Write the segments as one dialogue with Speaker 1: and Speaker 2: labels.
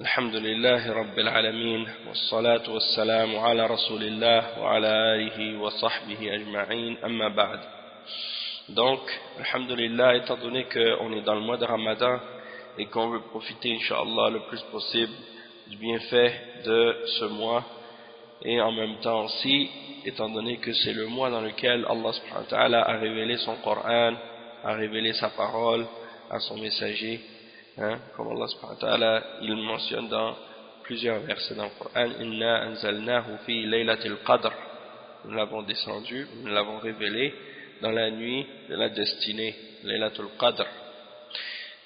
Speaker 1: الحمد لله رب العالمين والصلاة والسلام على رسول الله وعلى آله وصحبه أجمعين أما بعد Donc, Alhamdulillah, étant donné qu'on est dans le mois de Ramadan et qu'on veut profiter, Inch'Allah, le plus possible du bienfait de ce mois, et en même temps aussi, étant donné que c'est le mois dans lequel Allah subhanahu wa ta'ala a révélé son Coran, a révélé sa parole à son messager, hein, comme Allah subhanahu wa ta'ala, il mentionne dans plusieurs versets dans le Coran, « Inna anzalnahu fi laylatil qadr » Nous l'avons descendu, nous l'avons révélé dans la nuit de la destinée, laylatul qadr.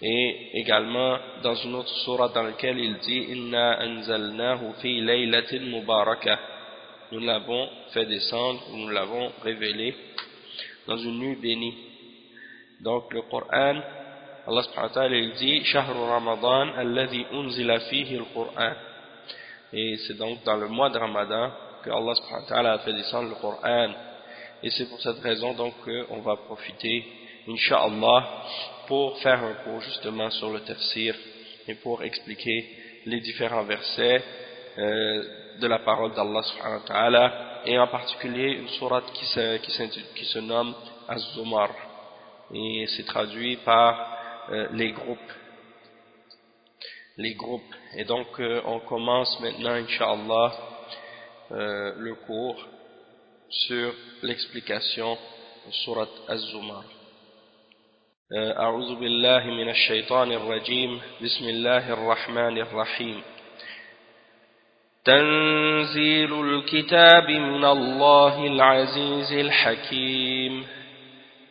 Speaker 1: Et également dans une autre sourate dans laquelle il dit « Inna anzalnahu fi laylatin mubarakah » Nous l'avons fait descendre, nous l'avons révélé dans une nuit bénie. Donc le Coran Allah subhanahu wa ta'ala il dit Shahru Ramadan alladhi unzila fihi al-Qur'an et c'est donc dans le mois de Ramadan que Allah subhanahu wa ta'ala a fait descendre le Coran et c'est pour cette raison donc qu'on va profiter Inch'Allah pour faire un cours justement sur le tafsir et pour expliquer les différents versets euh, de la parole d'Allah subhanahu wa ta'ala et en particulier une sourate qui se, qui, qui se nomme Az-Zumar. Et c'est traduit par euh, les groupes. Les groupes. Et donc, euh, on commence maintenant, Inch'Allah, euh, le cours sur l'explication de Surat Az-Zumar. أعوذ بالله من الشيطان الرجيم بسم الله الرحمن الرحيم تنزيل الكتاب من الله العزيز الحكيم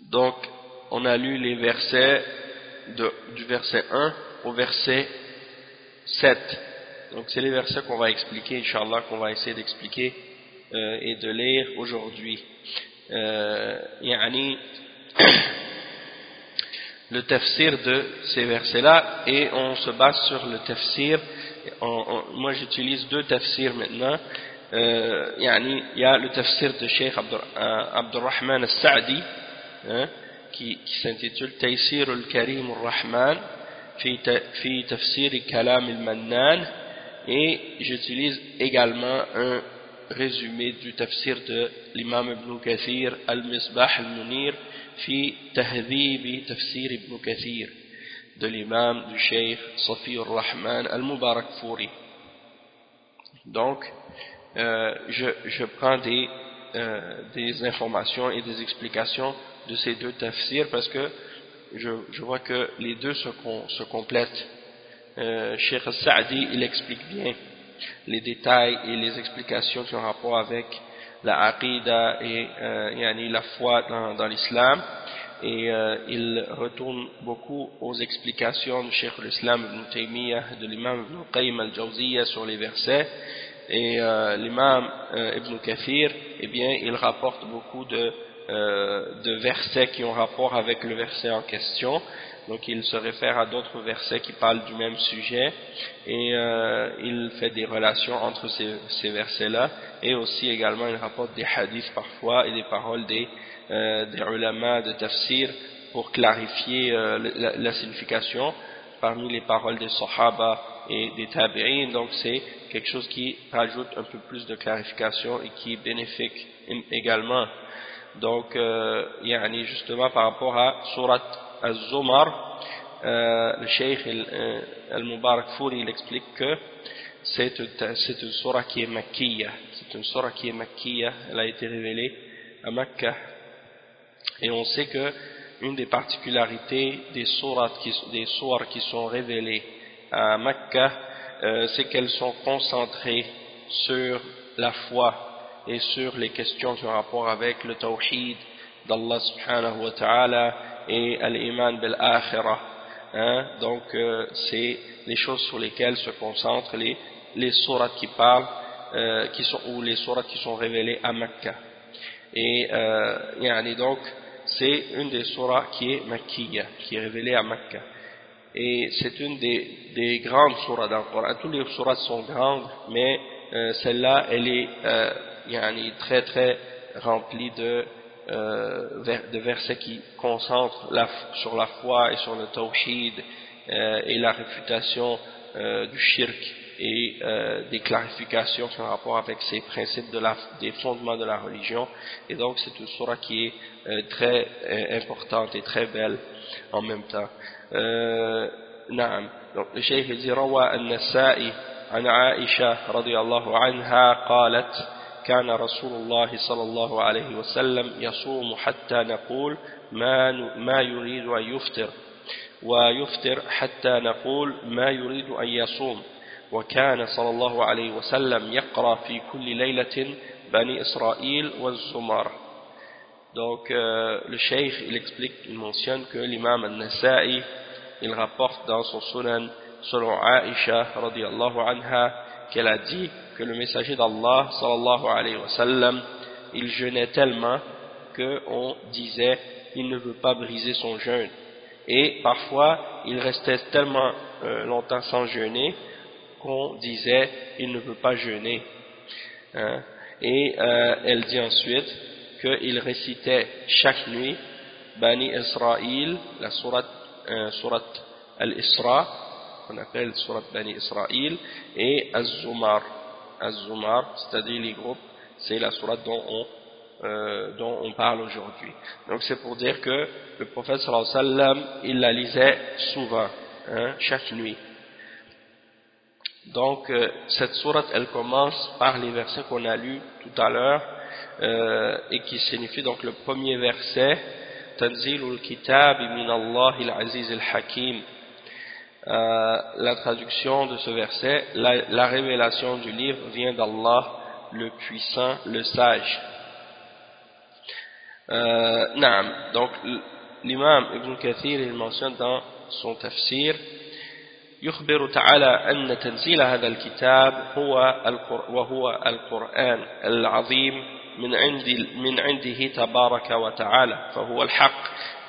Speaker 1: Donc, on a lu les versets du verset 1 au verset 7. Donc, c'est les versets qu'on va expliquer, Inch'Allah, qu'on va essayer d'expliquer euh, et de lire aujourd'hui. Euh, le tafsir de ces versets-là et on se base sur le tafsir. moi j'utilise deux tafsirs maintenant. Euh, il y a le tafsir de Sheikh Abdurrahman al-Sa'di hein, qui, qui s'intitule Taysir al-Karim al-Rahman fi, tafsir kalam al-Mannan et j'utilise également un résumé du tafsir de l'imam Ibn Kathir al-Misbah al-Munir fi tahdhib tafsir Ibn Kathir de l'imam du Sheikh Safi al-Rahman al-Mubarak Fouri donc euh, je, prends des, euh, des informations et des explications de ces deux tafsirs parce que je, vois que les deux se, complètent. Euh, Cheikh Saadi, il explique bien les détails et les explications qui ont rapport avec la aqidah et la foi dans, l'islam et il retourne beaucoup aux explications du Cheikh l'Islam ibn Taymiyyah, de l'imam ibn Qayyim al-Jawziyya sur les versets et euh, l'imam euh, ibn Kathir, eh bien il rapporte beaucoup de euh, de versets qui ont rapport avec le verset en question. Donc il se réfère à d'autres versets qui parlent du même sujet et euh, il fait des relations entre ces, ces versets-là et aussi également il rapporte des hadiths parfois et des paroles des, euh, des ulama de tafsir pour clarifier euh, la, la, signification parmi les paroles des sahaba et des tabi'in. Donc c'est quelque chose qui rajoute un peu plus de clarification et qui est bénéfique également. Donc euh, yani justement par rapport à Surat Al-Zumar euh, le Cheikh euh, Al-Mubarak Fouri il explique que c'est une surah qui est makkiya c'est une surah qui est makkiya elle a été révélée à Makkah. Et on sait que une des particularités des surahs qui, des surahs qui sont révélées à Makkah euh, c'est qu'elles sont concentrées sur la foi et sur les questions ont rapport avec le tawhid d'Allah subhanahu wa ta'ala et l'iman bil-akhirah. Hein? Donc, euh, c'est les choses sur lesquelles se concentrent les, les qui parlent, euh, qui sont, ou les sourates qui sont révélées à Mecca. Et, euh, donc, c'est une des sourates qui est makkiya, qui est révélée à Mecca. Et c'est une des, des grandes sourates dans le Coran. Toutes les sourates sont grandes, mais euh, celle-là, elle est euh, yani, très très rempli de, euh, de versets qui concentrent la, sur la foi et sur le tawhid euh, et la réfutation euh, du shirk et euh, des clarifications en rapport avec ces principes de la, des fondements de la religion et donc c'est une surah qui est très importante et très belle en même temps نعم. donc le cheikh dit روى النسائي عن عائشة رضي الله عنها قالت كان رسول الله صلى الله عليه وسلم يصوم حتى نقول ما, ما يريد أن يفطر ويفطر حتى نقول ما يريد أن يصوم. وكان صلى الله عليه وسلم يقرأ في كل ليلة بني إسرائيل والزمر. Donc euh, le cheikh il explique, il mentionne que l'imam al-Nasa'i il rapporte dans son sunan selon Aisha radiallahu anha qu'elle a dit que le messager d'Allah sallallahu alayhi wa sallam il jeûnait tellement qu'on disait il ne veut pas briser son jeûne et parfois il restait tellement euh, longtemps sans jeûner qu'on disait il ne veut pas jeûner hein. et euh, elle dit ensuite qu'il récitait chaque nuit Bani Israël la surat, euh, surat Al-Isra qu'on appelle surat Bani Israël et Az-Zumar Az-Zumar, c'est-à-dire les groupes, c'est la sourate dont on, euh, dont on parle aujourd'hui. Donc c'est pour dire que le prophète sallallahu alayhi wa sallam, il la lisait souvent, hein, chaque nuit. Donc euh, cette sourate, elle commence par les versets qu'on a lus tout à l'heure euh, et qui signifie donc le premier verset Tanzilul Kitab min Allah al-Aziz al-Hakim euh, la traduction de ce verset, la, révélation du livre vient d'Allah, le puissant, le sage. Euh, donc l'imam Ibn Kathir il mentionne dans son tafsir يخبر تعالى أن تنزيل هذا الكتاب هو وهو القرآن العظيم من عند من عنده تبارك وتعالى فهو الحق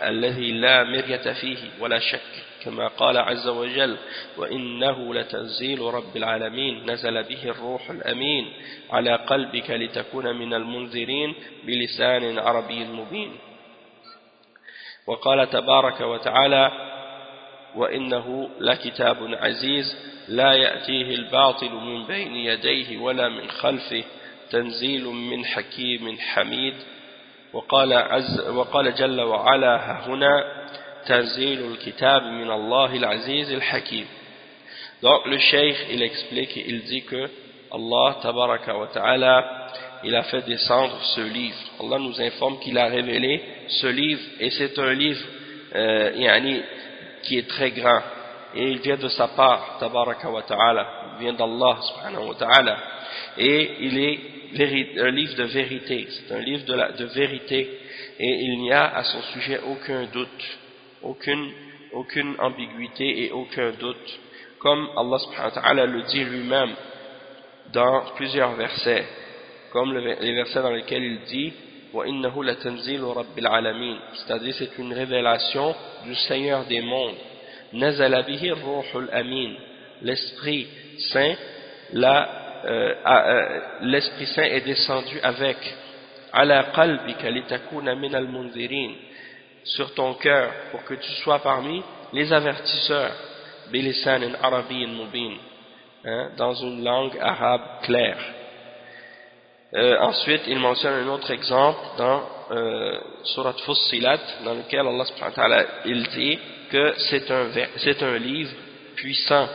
Speaker 1: الذي لا مرية فيه ولا شك كما قال عز وجل وإنه لتنزيل رب العالمين نزل به الروح الأمين على قلبك لتكون من المنذرين بلسان عربي مبين وقال تبارك وتعالى وإنه لكتاب عزيز لا يأتيه الباطل من بين يديه ولا من خلفه تنزيل من حكيم حميد وقال, عز وقال جل وعلا هنا تنزيل الكتاب من الله العزيز الحكيم donc le sheikh il explique il dit que Allah tabaraka wa ta'ala il a fait descendre ce livre Allah nous informe qu'il a révélé ce livre et c'est un livre euh, yani, qui est très grand et il vient de sa part tabaraka wa ta'ala il vient d'Allah subhanahu wa ta'ala. Et il est un livre de vérité, c'est un livre de, vérité. Et il n'y a à son sujet aucun doute, aucune, aucune ambiguïté et aucun doute, comme Allah subhanahu wa ta'ala le dit lui-même dans plusieurs versets, comme les versets dans lesquels il dit c'est-à-dire c'est une révélation du Seigneur des mondes l'Esprit Saint euh, euh, l'Esprit Saint est descendu avec. Sur ton cœur pour que tu sois parmi les avertisseurs. Hein, dans une langue arabe claire. Euh, ensuite il mentionne un autre exemple dans euh, Fussilat dans lequel Allah subhanahu wa ta'ala il dit que c'est un, un livre puissant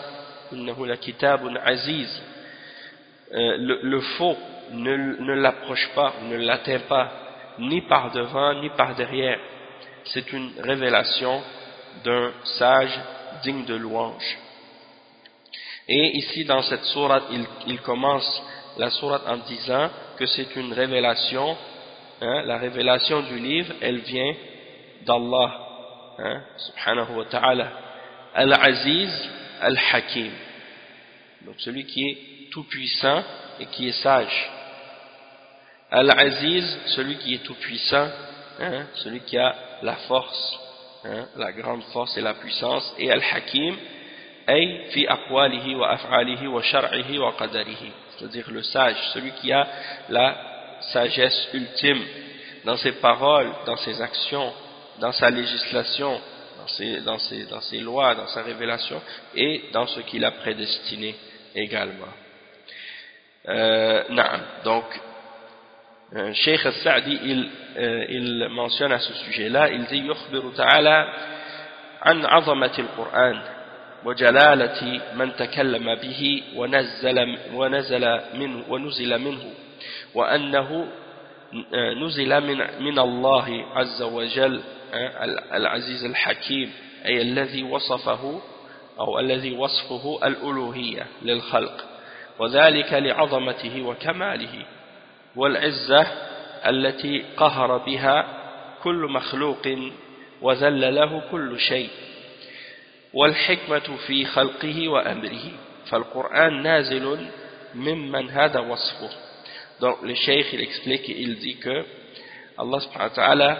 Speaker 1: euh, le, faux ne, l'approche pas, ne l'atteint pas, ni par devant, ni par derrière. C'est une révélation d'un sage digne de louange. Et ici, dans cette sourate, il, commence la sourate en disant que c'est une révélation, hein, la révélation du livre, elle vient d'Allah, hein, subhanahu wa ta'ala, Al-Aziz, Al-Hakim. Donc celui qui est tout-puissant et qui est sage. Al-Aziz, celui qui est tout-puissant, hein, celui qui a la force, hein, la grande force et la puissance, et Al-Hakim, c'est-à-dire le sage, celui qui a la sagesse ultime dans ses paroles, dans ses actions, dans sa législation, dans ses, lois, dans sa révélation, et dans ce qu'il a prédestiné également. نعم donc Cheikh Al-Sa'di il, il mentionne à ce sujet-là il dit يخبر تعالى عن عظمة القرآن وجلالة من تكلم به ونزل, ونزل منه ونزل منه وأنه نزل من, من الله عز وجل العزيز الحكيم أي الذي وصفه أو الذي وصفه الألوهية للخلق وذلك لعظمته وكماله والعزة التي قهر بها كل مخلوق وذل له كل شيء والحكمة في خلقه وأمره. فالقرآن نازل ممن هذا وصفه. Donc le cheikh il explique et il dit que Allah subhanahu wa ta'ala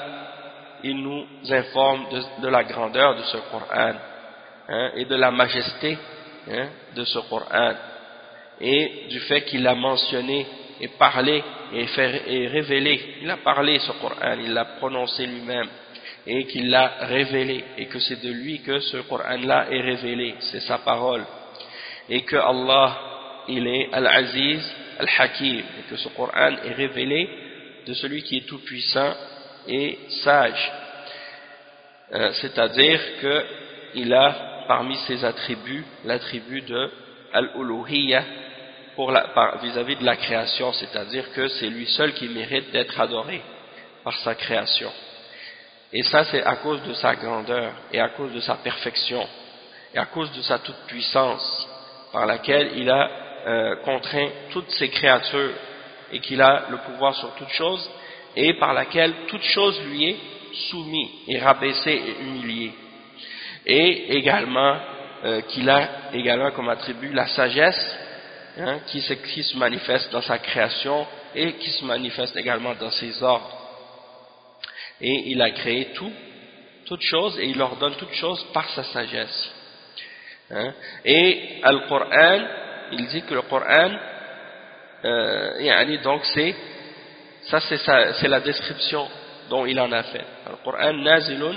Speaker 1: il nous informe de, de la grandeur de ce Coran. Hein, et de la majesté hein, de ce Coran et du fait qu'il a mentionné et parlé et, fait, et révélé, il a parlé ce Coran, il l'a prononcé lui-même et qu'il l'a révélé et que c'est de lui que ce Coran-là est révélé, c'est sa parole et que Allah il est Al-Aziz, Al-Hakim et que ce Coran est révélé de celui qui est tout puissant et sage. Euh, c'est-à-dire qu'il a parmi ses attributs l'attribut de Al-Uluhiyya vis-à-vis de la création, c'est-à-dire que c'est lui seul qui mérite d'être adoré par sa création. Et ça, c'est à cause de sa grandeur et à cause de sa perfection et à cause de sa toute-puissance par laquelle il a euh, contraint toutes ses créatures et qu'il a le pouvoir sur toutes choses et par laquelle toute chose lui est soumise et rabaissée et humiliée. Et également euh, qu'il a également comme attribut la sagesse hein, qui, se, qui se manifeste dans sa création et qui se manifeste également dans ses ordres. Et il a créé tout, toutes choses et il ordonne toutes choses par sa sagesse. Hein. Et le Coran, il dit que le Coran, euh, donc c'est ça c'est la description dont il en a fait. Le Coran nazilun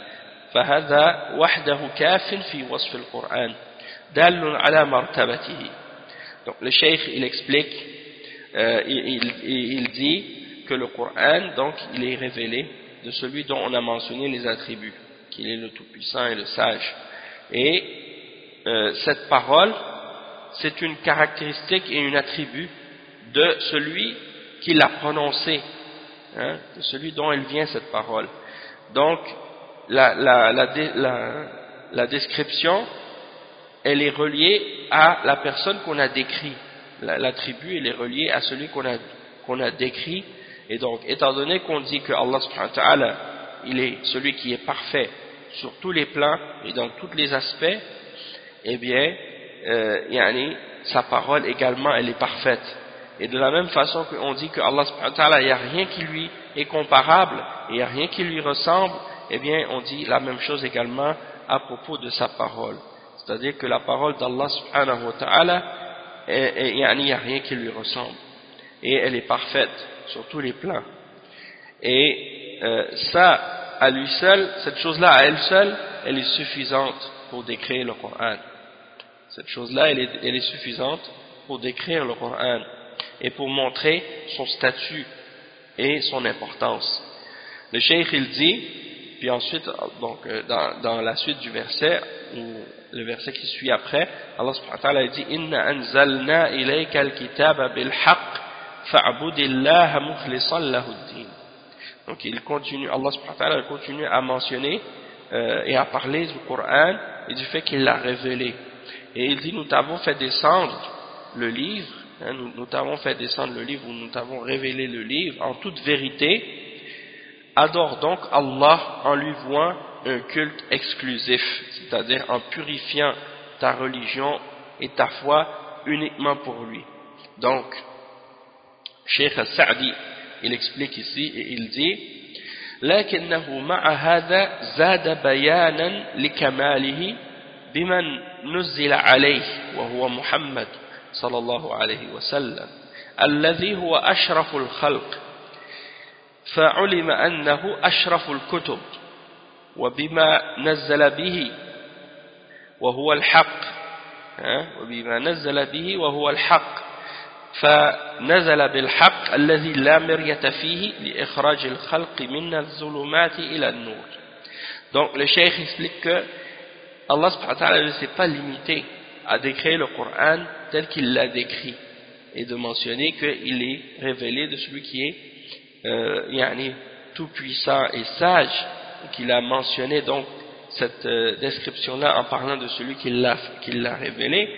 Speaker 1: فهذا وحده كاف في وصف القرآن دال على مرتبته donc le cheikh il explique euh, il, il, il dit que le Coran donc il est révélé de celui dont on a mentionné les attributs qu'il est le tout-puissant et le sage et euh, cette parole c'est une caractéristique et un attribut de celui qui l'a prononcé, hein, de celui dont elle vient cette parole. Donc, la, description, elle est reliée à la personne qu'on a décrit. L'attribut, elle est reliée à celui qu'on a, décrit. Et donc, étant donné qu'on dit que Allah subhanahu wa ta'ala, il est celui qui est parfait sur tous les plans et dans tous les aspects, eh bien, euh, yani, sa parole également, elle est parfaite. Et de la même façon qu'on dit que Allah il n'y a rien qui lui est comparable, il n'y a rien qui lui ressemble, eh bien, on dit la même chose également à propos de sa parole. C'est-à-dire que la parole d'Allah subhanahu wa ta'ala, il n'y a rien qui lui ressemble. Et elle est parfaite sur tous les plans. Et euh, ça, à lui seul, cette chose-là, à elle seule, elle est suffisante pour décrire le Coran. Cette chose-là, elle est, elle est suffisante pour décrire le Coran et pour montrer son statut et son importance. Le cheikh il dit, puis ensuite, donc, euh, dans, la suite du verset, ou le verset qui suit après, Allah subhanahu wa ta'ala dit Inna anzalna ilayka al-kitaba bil haqq fa'budillaha mukhlisan lahuddin. Donc il continue, Allah subhanahu wa ta'ala continue à mentionner euh, et à parler du Coran et du fait qu'il l'a révélé. Et il dit, nous t'avons fait descendre le livre, hein, nous, t'avons fait descendre le livre, ou nous t'avons révélé le livre en toute vérité Adore donc Allah en lui vouant un culte exclusif, c'est-à-dire en purifiant ta religion et ta foi uniquement pour lui. Donc, Cheikh Sa'di, il explique ici et il dit لكنه مع هذا زاد بيانا لكماله بمن نزل عليه وهو محمد صلى الله عليه وسلم الذي هو أشرف الخلق فعلم أنه أشرف الكتب وبما نزل به وهو الحق وبما نزل به وهو الحق فنزل بالحق الذي لا مرية فيه لإخراج الخلق من الظلمات إلى النور donc le cheikh explique que Allah subhanahu ne s'est pas limité à décrire le Coran tel qu'il l'a décrit et de mentionner qu'il est révélé de celui qui est euh, tout puissant et sage qu'il a mentionné donc cette euh, description là en parlant de celui qui l'a révélé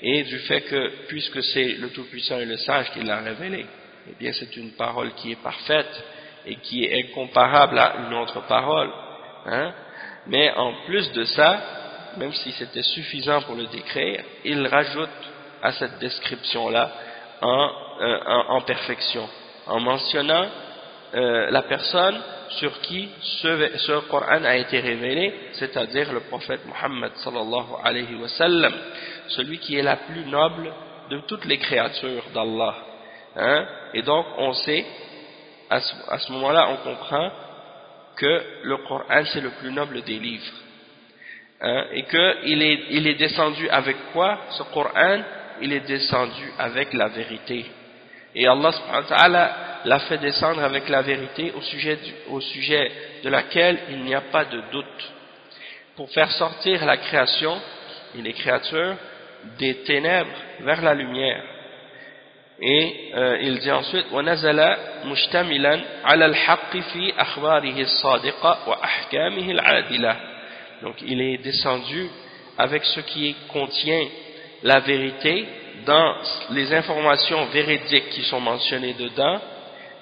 Speaker 1: et du fait que puisque c'est le tout puissant et le sage qui l'a révélé eh bien c'est une parole qui est parfaite et qui est incomparable à une autre parole hein. mais en plus de ça même si c'était suffisant pour le décrire, il rajoute à cette description-là en, euh, en, perfection, en mentionnant euh, la personne sur qui ce, Coran a été révélé, c'est-à-dire le prophète Muhammad sallallahu alayhi wa sallam, celui qui est la plus noble de toutes les créatures d'Allah. Hein? Et donc on sait, à ce, moment-là on comprend que le Coran c'est le plus noble des livres Hein, et qu'il est, est descendu avec quoi ce Coran? Il est descendu avec la vérité et Allah l'a fait descendre avec la vérité au sujet, au sujet de laquelle il n'y a pas de doute pour faire sortir la création et les créatures des ténèbres vers la lumière et euh, il dit ensuite ونزل مشتملا على الحق في أخباره الصادقة وأحكامه العادلة donc il est descendu avec ce qui contient la vérité dans les informations véridiques qui sont mentionnées dedans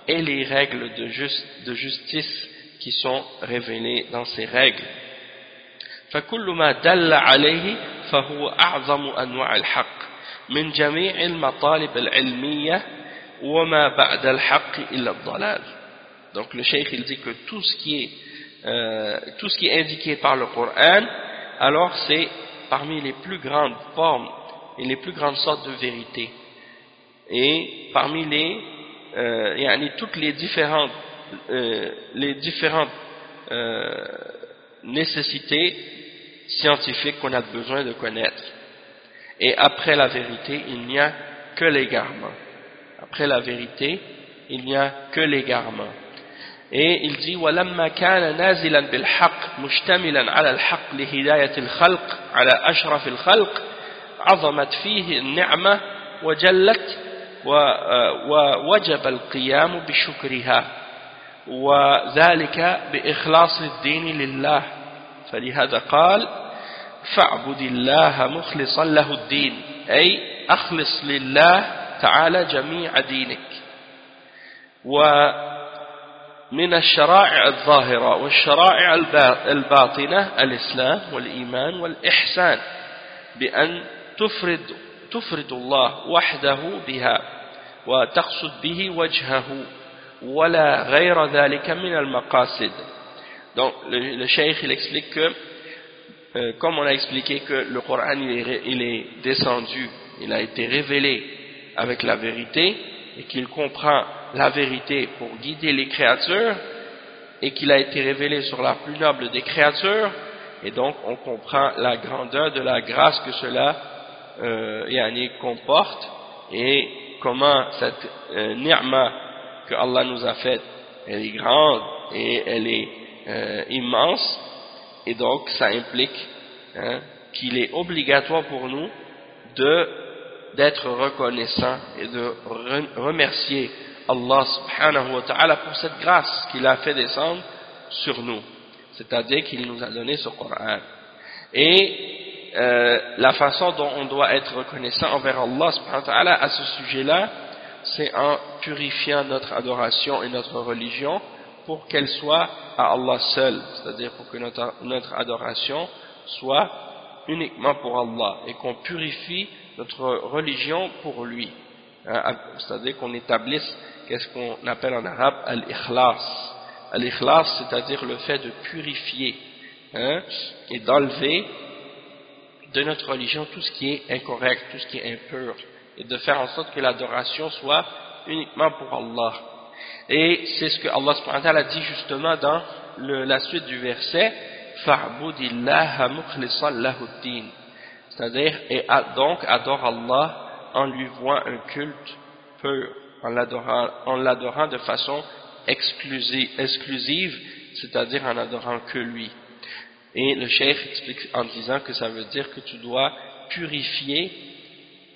Speaker 1: et les règles de, juste, de justice qui sont révélées dans ces règles فكل ما دل عليه فهو أعظم أنواع الحق من جميع المطالب العلمية وما بعد الحق إلا الضلال donc le cheikh il dit que tout ce qui est euh, tout ce qui est indiqué par le Coran alors c'est parmi les plus grandes formes et les plus grandes sortes de vérité et parmi les euh, yani toutes les différentes euh, les différentes euh, nécessités scientifiques qu'on a besoin de connaître et après la vérité il n'y a que l'égarement après la vérité il n'y a que l'égarement et il dit ولما كان نازلا بالحق مشتملا على الحق لهداية الخلق على أشرف الخلق عظمت فيه النعمة وجلت ووجب القيام بشكرها وذلك بإخلاص الدين لله. فلهذا قال فاعبد الله مخلصا له الدين. أي أخلص لله تعالى جميع دينك. ومن الشرائع الظاهرة والشرائع الباطنة الإسلام والإيمان والإحسان بأن تفرد, تفرد الله وحده بها وتقصد به وجهه ولا غير ذلك من المقاصد donc le, le cheikh il explique que Euh, comme on a expliqué que le Coran il est, descendu, il a été révélé avec la vérité et qu'il comprend la vérité pour guider les créatures et qu'il a été révélé sur la plus noble des créatures et donc on comprend la grandeur de la grâce que cela euh, comporte et comment cette euh, ni'ma que Allah nous a faite elle est grande et elle est euh, immense. Et donc ça implique hein, qu'il est obligatoire pour nous d'être reconnaissant et de remercier Allah subhanahu wa ta'ala pour cette grâce qu'il a fait descendre sur nous. C'est-à-dire qu'il nous a donné ce Coran. Et euh, la façon dont on doit être reconnaissant envers Allah à ce sujet-là c'est en purifiant notre adoration et notre religion pour qu'elle soit à Allah seul, c'est-à-dire pour que notre, notre, adoration soit uniquement pour Allah et qu'on purifie notre religion pour lui. Hein, c'est-à-dire qu'on établisse qu'est-ce qu'on appelle en arabe al-ikhlas. Al-ikhlas, c'est-à-dire le fait de purifier hein, et d'enlever de notre religion tout ce qui est incorrect, tout ce qui est impur, et de faire en sorte que l'adoration soit uniquement pour Allah. Et c'est ce que Allah subhanahu wa dit justement dans la suite du verset C'est-à-dire, et donc adore Allah en lui voit un culte pur, en l'adorant de façon exclusive, c'est-à-dire en adorant que lui. Et le cheikh explique en disant que ça veut dire que tu dois purifier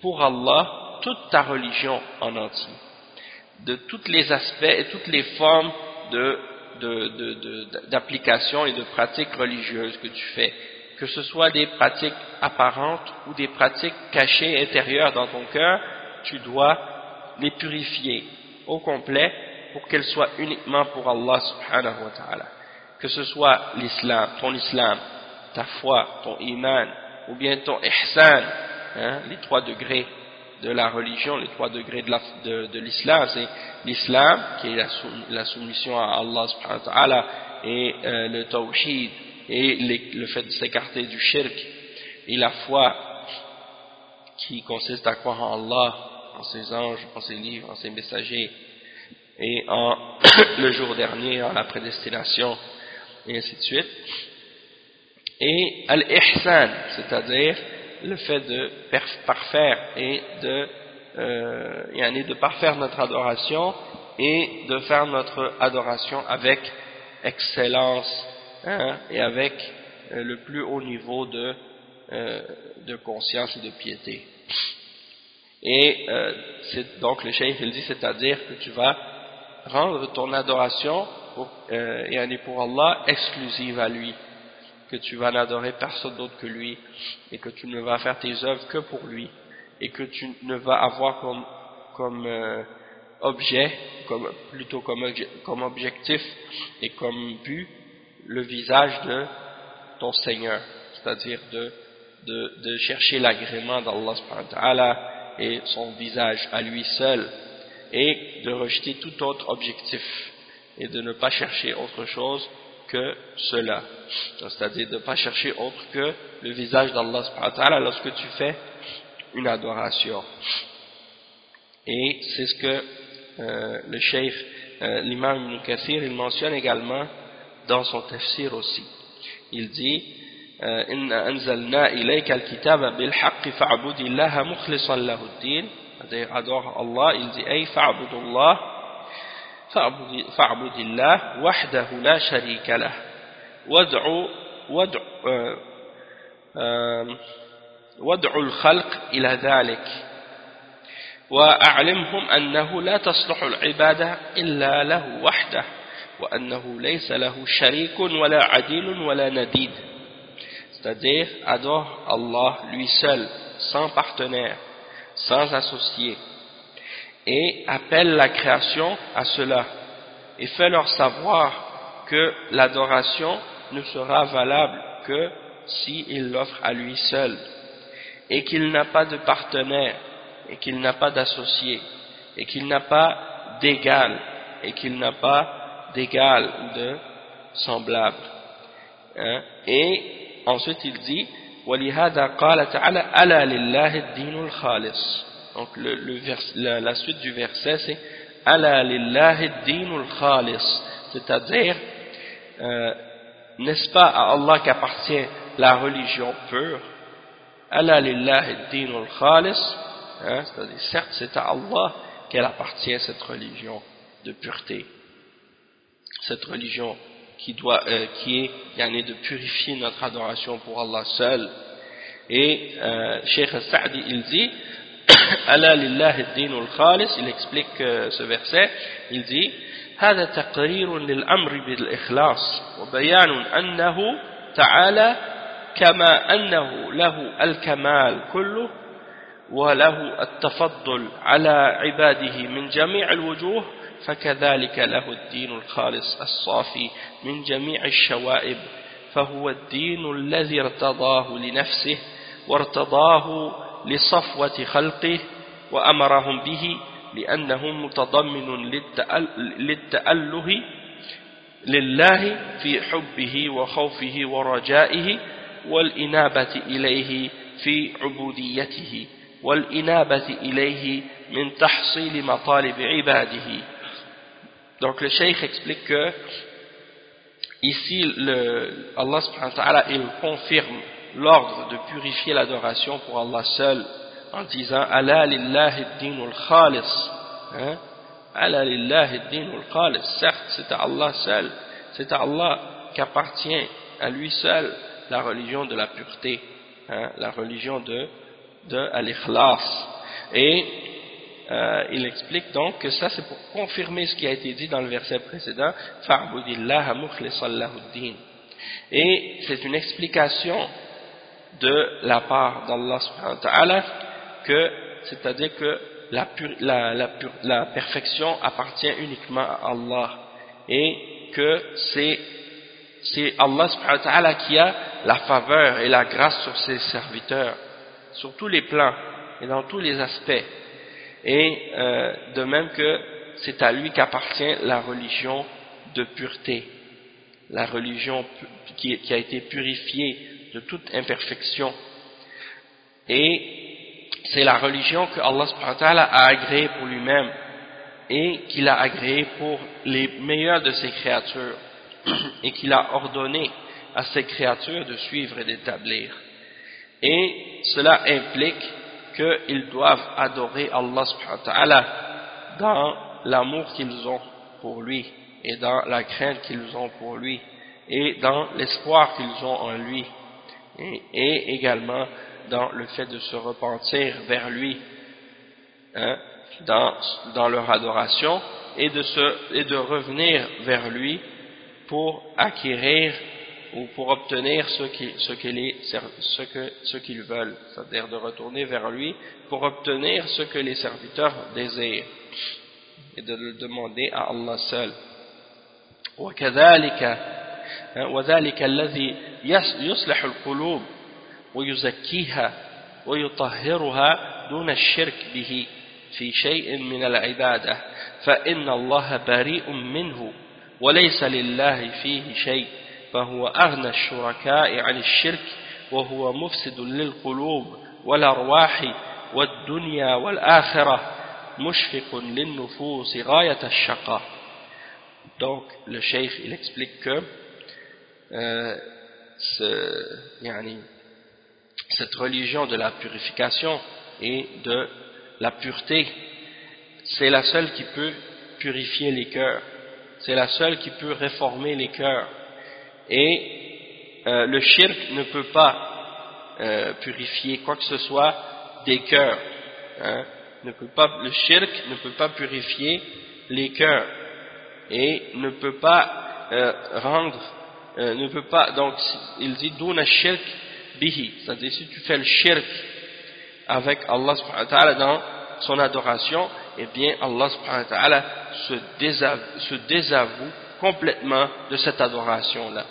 Speaker 1: pour Allah toute ta religion en entier de tous les aspects et toutes les formes d'application et de pratiques religieuses que tu fais, que ce soit des pratiques apparentes ou des pratiques cachées intérieures dans ton cœur, tu dois les purifier au complet pour qu'elles soient uniquement pour Allah subhanahu wa ta'ala. Que ce soit l'islam, ton islam, ta foi, ton iman, ou bien ton ihsan, hein, les trois degrés de la religion, les trois degrés de l'islam, c'est l'islam qui est la, soumission à Allah subhanahu wa ta'ala et euh, le tawhid et le fait de s'écarter du shirk et la foi qui consiste à croire en Allah, en ses anges, en ses livres, en ses messagers et en le jour dernier, en la prédestination et ainsi de suite. Et al-ihsan, c'est-à-dire le fait de parfaire et de, euh, de parfaire notre adoration et de faire notre adoration avec excellence hein, et avec euh, le plus haut niveau de, euh, de conscience et de piété. Et euh, donc le cheikh il dit, c'est-à-dire que tu vas rendre ton adoration euh, et aller pour Allah exclusive à lui, que tu vas n'adorer personne d'autre que lui, et que tu ne vas faire tes œuvres que pour lui, et que tu ne vas avoir comme, comme euh, objet, comme, plutôt comme, comme objectif et comme but, le visage de ton Seigneur, c'est-à-dire de, de, de chercher l'agrément d'Allah et son visage à lui seul et de rejeter tout autre objectif et de ne pas chercher autre chose que cela. C'est-à-dire de ne pas chercher autre que le visage d'Allah lorsque tu fais une adoration. Et c'est ce que euh, le chef euh, l'imam Ibn il mentionne également dans son tafsir aussi. Il dit euh, adore Allah, il dit Hey, fa'abudullah فاعبد, الله وحده لا شريك له. وادعو وادعو وادعو الخلق إلى ذلك. وأعلمهم أنه لا تصلح العبادة إلا له وحده وأنه ليس له شريك ولا عديل ولا نديد c'est-à-dire adore Allah lui seul, sans partenaire, sans associé, et appelle la création à cela, et fait leur savoir que l'adoration ne sera valable que s'il l'offre à lui seul, et qu'il n'a pas de partenaire, et qu'il n'a pas d'associé, et qu'il n'a pas d'égal, et qu'il n'a pas d'égal ou de semblable. Hein? Et ensuite il dit وَلِهَذَا قَالَ تَعَالَى أَلَا لِلَّهِ الدِّينُ الْخَالِص donc le, la, suite du verset c'est Ala lillahi dinul khalis, c'est-à-dire euh, n'est-ce pas à Allah qu'appartient la religion pure Ala lillahi dinul khalis, hein, c'est-à-dire certes c'est à Allah qu'elle appartient cette religion de pureté, cette religion qui, doit, euh, qui est yani de purifier notre adoration pour Allah seul. Et euh, Cheikh Sa'di, il dit Ala lillah ad-din al-khalis, il explique euh, ce verset, il dit هذا تقرير للأمر بالإخلاص وبيان أنه تعالى كما أنه له الكمال كله وله التفضل على عباده من جميع الوجوه فكذلك له الدين الخالص الصافي من جميع الشوائب فهو الدين الذي ارتضاه لنفسه وارتضاه لصفوة خلقه وأمرهم به لأنه متضمن للتأله لله في حبه وخوفه ورجائه والإنابة إليه في عبوديته والإنابة إليه من تحصيل مطالب عباده. Donc le cheikh explique que ici le, Allah subhanahu wa ta'ala il confirme l'ordre de purifier l'adoration pour Allah seul en disant Allah lillahi dinul khalis. Hein? Allah lillahi dinul khalis. Certes c'est à Allah seul. C'est à Allah qu'appartient à lui seul la religion de la pureté hein? la religion de, de al-ikhlas. Et euh, il explique donc que ça c'est pour confirmer ce qui a été dit dans le verset précédent et c'est une explication de la part d'Allah que c'est-à-dire que la, la, la, perfection appartient uniquement à Allah et que c'est Allah qui a la faveur et la grâce sur ses serviteurs sur tous les plans et dans tous les aspects. Et euh, de même que c'est à lui qu'appartient la religion de pureté, la religion qui, a été purifiée de toute imperfection. Et c'est la religion que Allah a agréée pour lui-même et qu'il a agréée pour les meilleurs de ses créatures et qu'il a ordonné à ses créatures de suivre et d'établir. Et cela implique qu'ils doivent adorer Allah dans l'amour qu'ils ont pour lui et dans la crainte qu'ils ont pour lui et dans l'espoir qu'ils ont en lui et, également dans le fait de se repentir vers lui hein, dans, dans leur adoration et de, se, et de revenir vers lui pour acquérir ou pour obtenir ce qu'ils ce ce que, ce qu'ils veulent, c'est-à-dire de retourner vers lui pour obtenir ce que les serviteurs désirent et de le demander à Allah seul. وكذلك وذلك الذي يصلح القلوب ويزكيها ويطهرها دون الشرك به في شيء من العبادة فإن الله بريء منه وليس لله فيه شيء فهو أغنى الشركاء عن الشرك وهو مفسد للقلوب والأرواح والدنيا والآخرة مشفق للنفوس غاية الشقاء. Donc le cheikh il explique que euh, ce, cette religion de la purification et de la pureté c'est la seule qui peut purifier les cœurs c'est la seule qui peut réformer les cœurs et euh, le shirk ne peut pas euh, purifier quoi que ce soit des cœurs hein. ne peut pas, le shirk ne peut pas purifier les cœurs et ne peut pas euh, rendre ne peut pas donc il dit duna shirk bihi c'est-à-dire si tu fais le shirk avec Allah subhanahu wa ta'ala dans son adoration eh bien Allah subhanahu se désavoue, se désavoue complètement de cette adoration là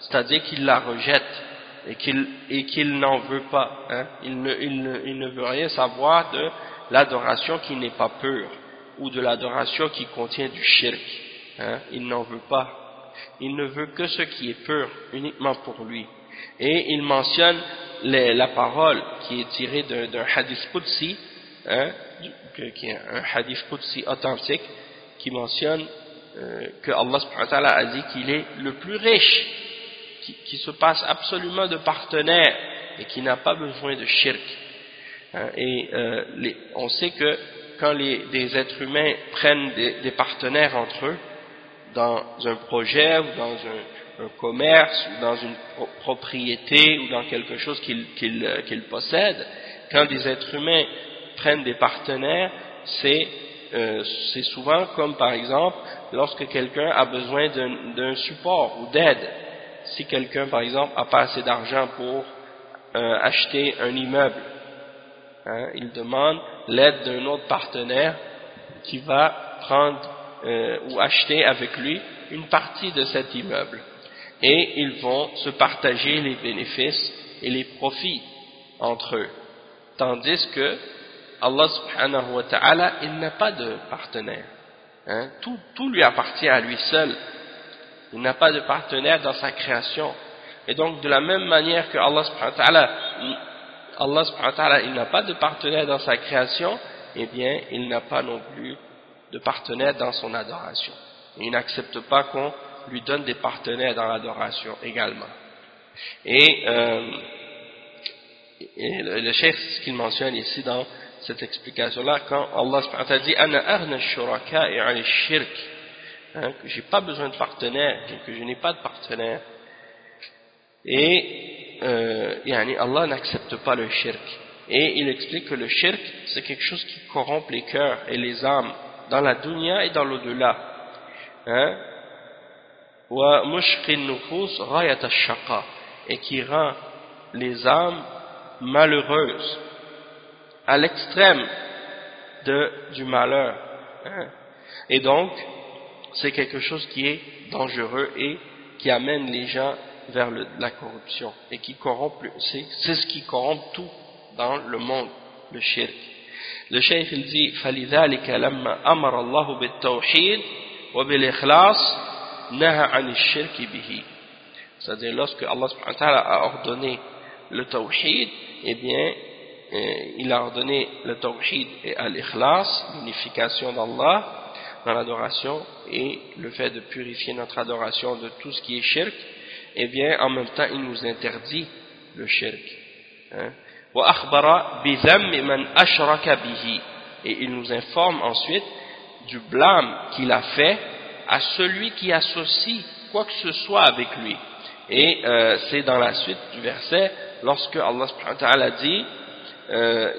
Speaker 1: c'est-à-dire qu'il la rejette et qu'il qu'il n'en veut pas. Hein. Il, ne, il, ne, il, ne, veut rien savoir de l'adoration qui n'est pas pure ou de l'adoration qui contient du shirk. Hein. Il n'en veut pas. Il ne veut que ce qui est pur uniquement pour lui. Et il mentionne la parole qui est tirée d'un hadith Qudsi, hein, qui est un hadith Qudsi authentique, qui mentionne euh, que Allah a dit qu'il est le plus riche qui, se passe absolument de partenaire et qui n'a pas besoin de shirk. Hein, et euh, on sait que quand des êtres humains prennent des, partenaires entre eux, dans un projet ou dans un, commerce ou dans une propriété ou dans quelque chose qu'ils possèdent, quand des êtres humains prennent des partenaires, c'est euh, souvent comme par exemple lorsque quelqu'un a besoin d'un support ou d'aide. Si quelqu'un, par exemple, a pas assez d'argent pour euh, acheter un immeuble, hein, il demande l'aide d'un autre partenaire qui va prendre euh, ou acheter avec lui une partie de cet immeuble. Et ils vont se partager les bénéfices et les profits entre eux. Tandis que Allah subhanahu wa ta'ala, il n'a pas de partenaire. Hein. Tout, tout lui appartient à lui seul. Il n'a pas de partenaire dans sa création. Et donc, de la même manière que Allah Allah il n'a pas de partenaire dans sa création, eh bien, il n'a pas non plus de partenaire dans son adoration. il n'accepte pas qu'on lui donne des partenaires dans l'adoration également. Et, euh, le, chef, ce qu'il mentionne ici dans cette explication-là, quand Allah dit « Ana arna shuraka et shirk » hein, que j'ai pas besoin de partenaire, que je n'ai pas de partenaire. Et euh, Allah n'accepte pas le shirk. Et il explique que le shirk, c'est quelque chose qui corrompt les cœurs et les âmes, dans la dunya et dans l'au-delà. Hein? et qui rend les âmes malheureuses à l'extrême du malheur. Hein? Et donc, c'est quelque chose qui est dangereux et qui amène les gens vers la corruption et qui corrompt, c'est ce qui corrompt tout dans le monde, le shirk. Le cheikh il dit فَلِذَلِكَ لَمَّا أَمَرَ اللَّهُ بِالتَّوْحِيدِ وَبِالْإِخْلَاصِ نَهَى عَنِ الشِّرْكِ بِهِ c'est-à-dire lorsque Allah a ordonné le tawhid eh bien euh, il a ordonné le tawhid et l'ikhlas l'unification d'Allah dans l'adoration et le fait de purifier notre adoration de tout ce qui est shirk, eh bien, en même temps, il nous interdit le shirk. Hein. Et il nous informe ensuite du blâme qu'il a fait à celui qui associe quoi que ce soit avec lui. Et euh, c'est dans la suite du verset, lorsque Allah subhanahu wa ta'ala dit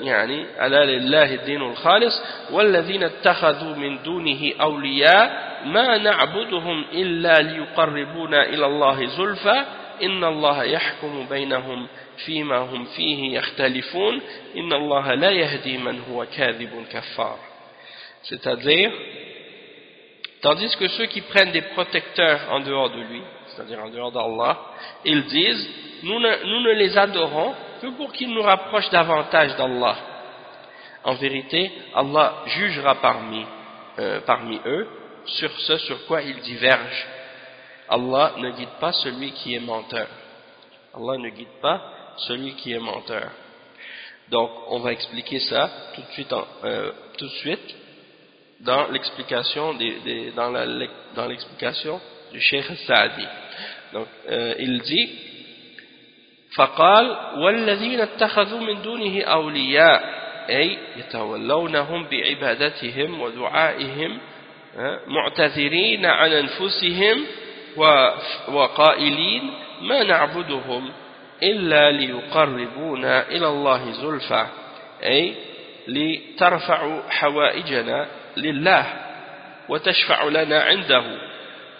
Speaker 1: يعني ألا لله الدين الخالص والذين اتخذوا من دونه أولياء ما نعبدهم إلا ليقربونا إلى الله زلفى إن الله يحكم بينهم فيما هم فيه يختلفون إن الله لا يهدي من هو كاذب كفار c'est-à-dire tandis que ceux qui prennent des protecteurs en dehors de lui c'est-à-dire en dehors d'Allah ils disent nous ne, nous ne les adorons que pour qu'ils nous rapprochent davantage d'Allah. En vérité, Allah jugera parmi, euh, parmi eux sur ce sur quoi ils divergent. Allah ne guide pas celui qui est menteur. Allah ne guide pas celui qui est menteur. Donc, on va expliquer ça tout de suite, euh, tout de suite dans l'explication dans l'explication du Cheikh Saadi. Donc, euh, il dit فقال والذين اتخذوا من دونه أولياء أي يتولونهم بعبادتهم ودعائهم معتذرين عن أنفسهم وقائلين ما نعبدهم إلا ليقربونا إلى الله زلفى أي لترفع حوائجنا لله وتشفع لنا عنده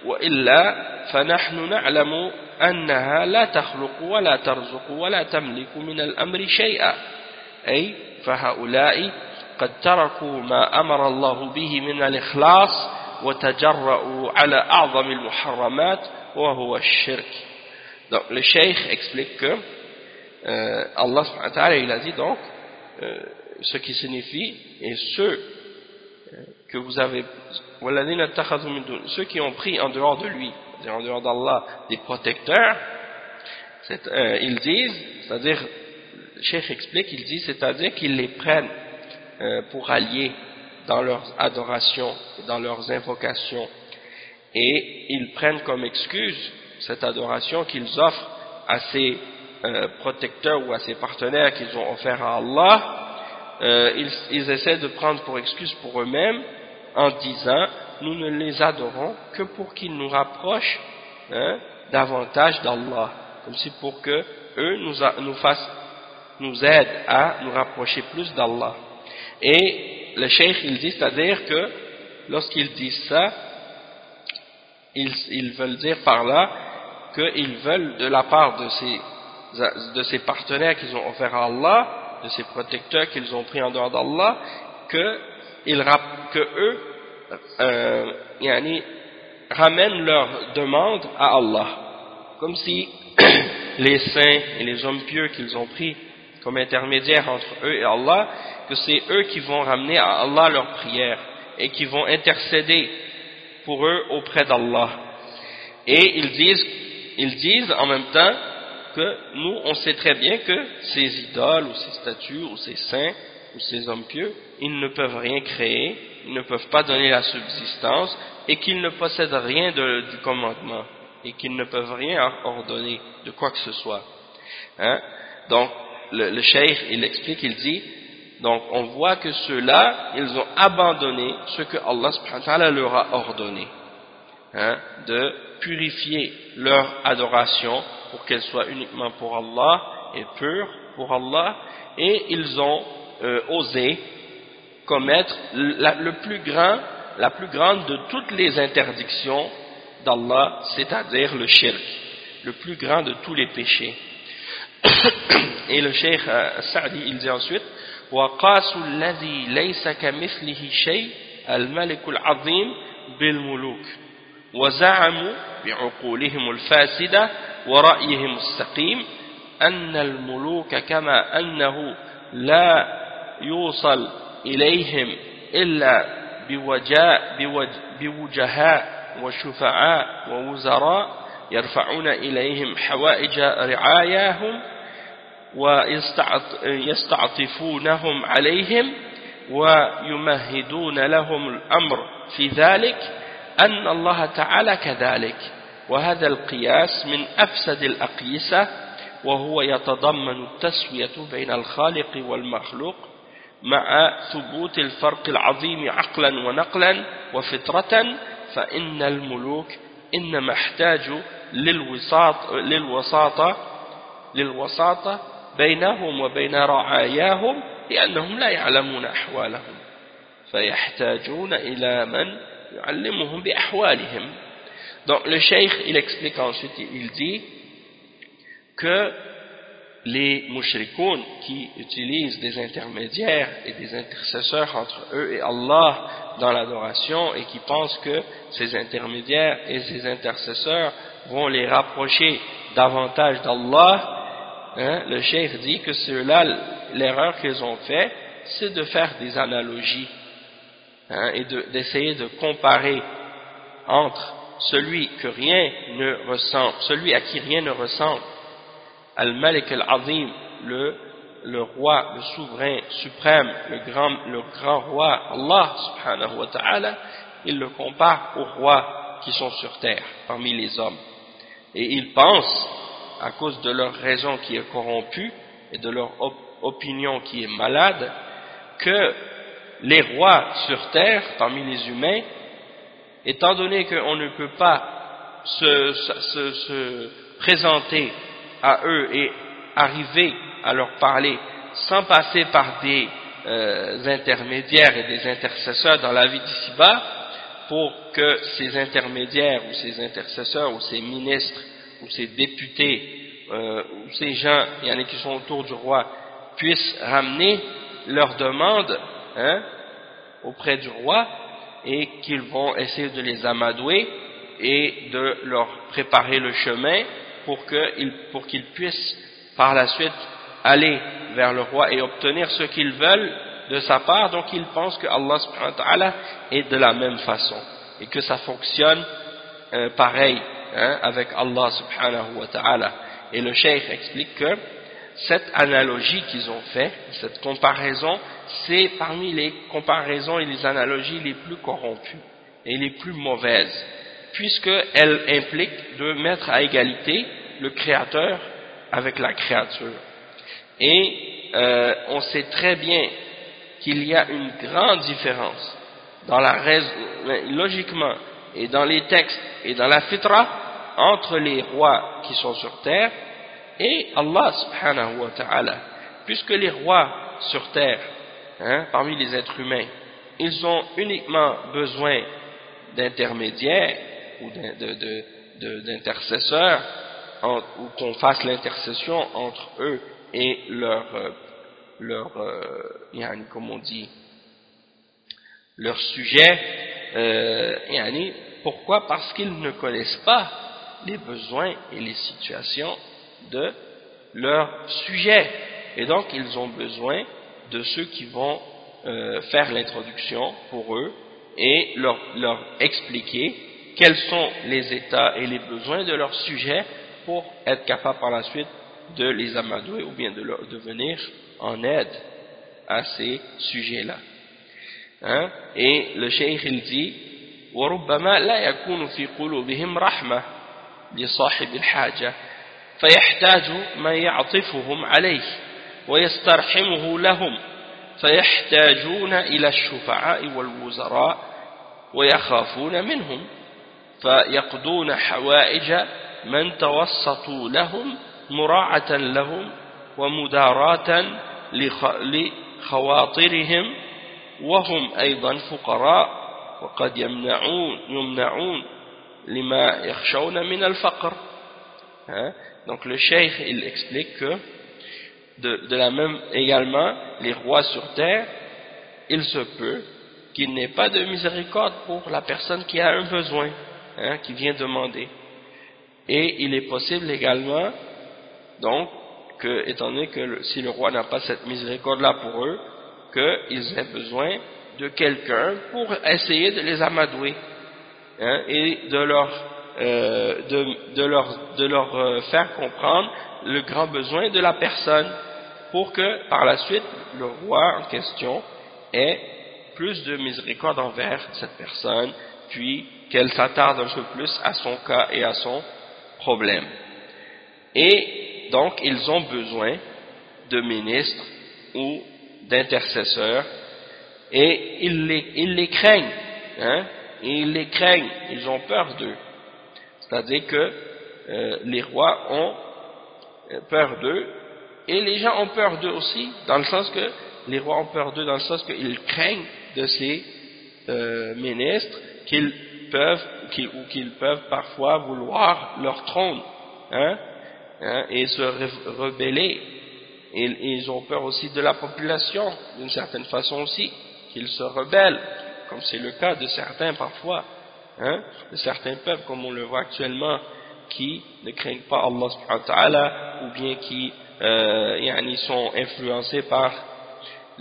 Speaker 1: وإلا فنحن نعلم أنها لا تخلق ولا ترزق ولا تملك من الأمر شيئا أي فهؤلاء قد تركوا ما أمر الله به من الإخلاص وتجرؤوا على أعظم المحرمات وهو الشرك Donc le cheikh explique que euh, Allah subhanahu wa ta'ala il a dit donc euh, ce qui signifie et ceux euh, que vous avez ceux qui ont pris en dehors de lui en dehors d'Allah, des protecteurs, euh, ils disent, c'est-à-dire, le chef explique, il dit, c'est-à-dire qu'ils les prennent euh, pour alliés dans leurs adorations, dans leurs invocations, et ils prennent comme excuse cette adoration qu'ils offrent à ces euh, protecteurs ou à ces partenaires qu'ils ont offerts à Allah, ils, ils essaient de prendre pour excuse pour eux-mêmes en disant nous ne les adorons que pour qu'ils nous rapprochent hein, davantage d'Allah, comme si pour que eux nous, nous, fassent, nous aident à nous rapprocher plus d'Allah. Et le cheikh il dit, c'est-à-dire que lorsqu'ils disent ça, ils, veulent dire par là qu'ils veulent de la part de ces, partenaires qu'ils ont offerts à Allah, de ces protecteurs qu'ils ont pris en dehors d'Allah, que, que eux euh, ramènent leur demande à Allah. Comme si les saints et les hommes pieux qu'ils ont pris comme intermédiaires entre eux et Allah, que c'est eux qui vont ramener à Allah leur prière et qui vont intercéder pour eux auprès d'Allah. Et ils disent, ils disent en même temps que nous, on sait très bien que ces idoles ou ces statues ou ces saints ou ces hommes pieux, ils ne peuvent rien créer ils ne peuvent pas donner la subsistance et qu'ils ne possèdent rien du commandement et qu'ils ne peuvent rien ordonner de quoi que ce soit. Hein? Donc, le, le cheikh, il explique, il dit, donc on voit que ceux-là, ils ont abandonné ce que Allah subhanahu leur a ordonné, hein, de purifier leur adoration pour qu'elle soit uniquement pour Allah et pure pour Allah, et ils ont euh, osé commettre la, le plus grand, la plus grande de toutes les interdictions d'Allah, c'est-à-dire le shirk, le plus grand de tous les péchés. Et le cheikh euh, Sa'di, il dit ensuite, وقاسوا الذي ليس كمثله شيء الملك العظيم بالملوك وزعموا بعقولهم الفاسدة ورأيهم السقيم أن الملوك كما أنه لا يوصل إليهم إلا بوجاء بوجهاء وشفعاء ووزراء يرفعون إليهم حوائج رعاياهم ويستعطفونهم عليهم ويمهدون لهم الأمر في ذلك أن الله تعالى كذلك. وهذا القياس من أفسد الأقيسة وهو يتضمن التسوية بين الخالق والمخلوق مع ثبوت الفرق العظيم عقلا ونقلا وفطرة فإن الملوك إنما احتاجوا للوساط للوساطة للوساطة بينهم وبين رعاياهم لأنهم لا يعلمون أحوالهم فيحتاجون إلى من يعلمهم بأحوالهم Donc le cheikh, il explique ensuite, il dit que les mushrikoun qui utilisent des intermédiaires et des intercesseurs entre eux et Allah dans l'adoration et qui pensent que ces intermédiaires et ces intercesseurs vont les rapprocher davantage d'Allah, hein, le cheikh dit que ceux-là, l'erreur qu'ils ont fait, c'est de faire des analogies hein, et d'essayer de, comparer entre celui que rien ne ressemble, celui à qui rien ne ressemble, Al-Malik al-Azim, le, le roi, le souverain suprême, le grand, le grand roi, Allah subhanahu wa ta'ala, il le compare aux rois qui sont sur terre, parmi les hommes. Et ils pensent, à cause de leur raison qui est corrompue et de leur opinion qui est malade, que les rois sur terre, parmi les humains, étant donné qu'on ne peut pas se, se, se, présenter à eux et arriver à leur parler sans passer par des euh, intermédiaires et des intercesseurs dans la vie d'ici-bas, pour que ces intermédiaires ou ces intercesseurs ou ces ministres ou ces députés euh, ou ces gens il y en a qui sont autour du roi puissent ramener leurs demandes hein, auprès du roi et qu'ils vont essayer de les amadouer et de leur préparer le chemin pour qu'ils pour qu'ils puissent par la suite aller vers le roi et obtenir ce qu'ils veulent de sa part, donc ils pensent que Allah subhanahu wa ta'ala est de la même façon et que ça fonctionne euh, pareil hein, avec Allah subhanahu wa ta'ala. Et le cheikh explique que cette analogie qu'ils ont fait, cette comparaison, c'est parmi les comparaisons et les analogies les plus corrompues et les plus mauvaises, puisqu'elle implique de mettre à égalité le créateur avec la créature. Et euh, on sait très bien qu'il y a une grande différence logiquement et dans les textes et dans la fitra entre les rois qui sont sur terre et Allah subhanahu wa puisque les rois sur terre hein, parmi les êtres humains ils ont uniquement besoin d'intermédiaires ou d'intercesseurs ou qu'on fasse l'intercession entre eux et leur euh, leur, euh, comme on dit, leur sujet, euh, pourquoi? Parce qu'ils ne connaissent pas les besoins et les situations de leur sujet. Et donc, ils ont besoin de ceux qui vont euh, faire l'introduction pour eux et leur, leur expliquer quels sont les états et les besoins de leur sujet pour être capable par la suite de les amadouer ou bien de, leur, de venir en aide à ces sujets-là. Et le cheikh il dit وربما لا يكون في قلوبهم رحمة لصاحب الحاجة فيحتاج من يعطفهم عليه ويسترحمه لهم فيحتاجون إلى الشفعاء والوزراء ويخافون منهم فيقضون حوائج من توسطوا لهم مراعة لهم ومداراة لخواطرهم وهم أيضا فقراء وقد يمنعون, يمنعون لما يخشون من الفقر donc le cheikh il explique que de, de la même également les rois sur terre il se peut qu'il n'ait pas de miséricorde pour la personne qui a un besoin hein, qui vient demander et il est possible également donc que, étant donné que si le roi n'a pas cette miséricorde-là pour eux, qu'ils aient besoin de quelqu'un pour essayer de les amadouer hein, et de leur, euh, de, de, leur, de leur euh, faire comprendre le grand besoin de la personne pour que par la suite le roi en question ait plus de miséricorde envers cette personne puis qu'elle s'attarde un peu plus à son cas et à son problème. Et donc ils ont besoin de ministres ou d'intercesseurs et ils les, craignent, hein, ils les craignent, ils ont peur d'eux. C'est-à-dire que euh, les rois ont peur d'eux et les gens ont peur d'eux aussi, dans le sens que les rois ont peur d'eux, dans le sens qu'ils craignent de ces euh, ministres qu'ils peuvent, ou qu'ils peuvent parfois vouloir leur trône, hein, hein, et se rebeller. Et, ils ont peur aussi de la population, d'une certaine façon aussi, qu'ils se rebellent, comme c'est le cas de certains parfois, hein, de certains peuples, comme on le voit actuellement, qui ne craignent pas Allah ou bien qui euh, sont influencés par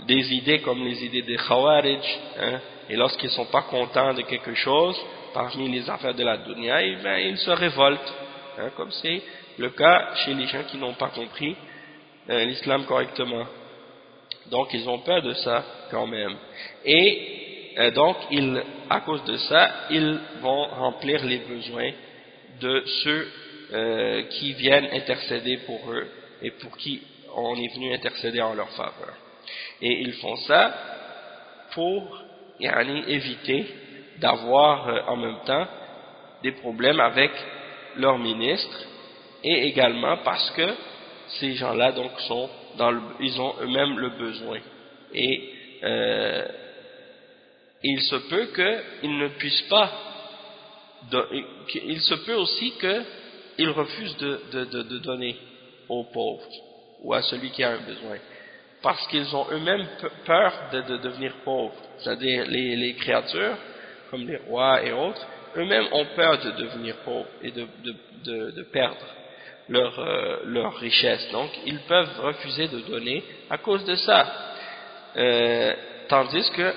Speaker 1: des idées comme les idées des Khawarij, hein, et lorsqu'ils ne sont pas contents de quelque chose, parmi les affaires de la dunya, eh ben, ils se révoltent, comme c'est le cas chez les gens qui n'ont pas compris euh, l'islam correctement. Donc ils ont peur de ça quand même. Et euh, donc, ils, à cause de ça, ils vont remplir les besoins de ceux euh, qui viennent intercéder pour eux et pour qui on est venu intercéder en leur faveur. Et ils font ça pour éviter d'avoir en même temps des problèmes avec leurs ministres et également parce que ces gens-là donc sont dans le, ils ont eux-mêmes le besoin. Et euh, il se peut qu'ils ne puissent pas il se peut aussi qu'ils refusent de, de, de, donner aux pauvres ou à celui qui a un besoin. Parce qu'ils ont eux-mêmes peur de, devenir pauvres. C'est-à-dire les, les, créatures comme les rois et autres eux-mêmes ont peur de devenir pauvres et de, de perdre leur, euh, leur richesse donc ils peuvent refuser de donner à cause de ça euh, tandis que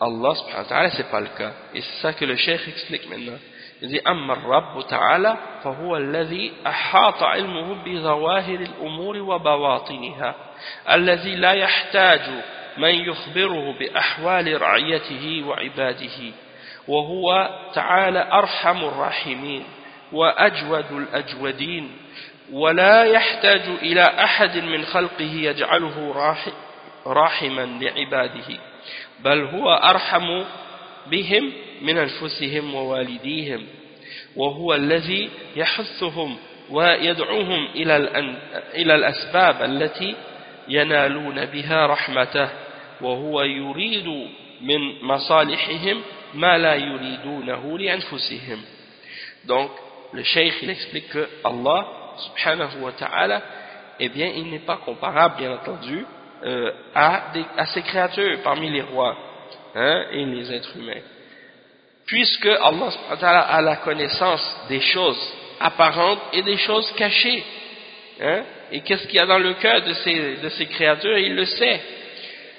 Speaker 1: Allah subhanahu wa ta'ala c'est pas le cas et c'est ça que le cheikh explique maintenant il dit أما الرب تعالى فهو الذي أحاط علمه بظواهر الأمور وبواطنها الذي لا يحتاج من يخبره بأحوال رعيته وعباده وهو تعالى أرحم الراحمين وأجود الأجودين ولا يحتاج إلى أحد من خلقه يجعله راحما لعباده بل هو أرحم بهم من أنفسهم ووالديهم وهو الذي يحثهم ويدعوهم إلى الأسباب التي ينالون بها رحمته وهو يريد من مصالحهم ما لا يريدونه لأنفسهم. Donc le cheikh explique que Allah subhanahu eh bien il n'est pas comparable bien entendu euh, à ses créatures parmi les rois hein, et les êtres humains puisque Allah a la connaissance des choses apparentes et des choses cachées. Hein? Et qu'est-ce qu'il y a dans le cœur de ces, de ces créatures, il le sait.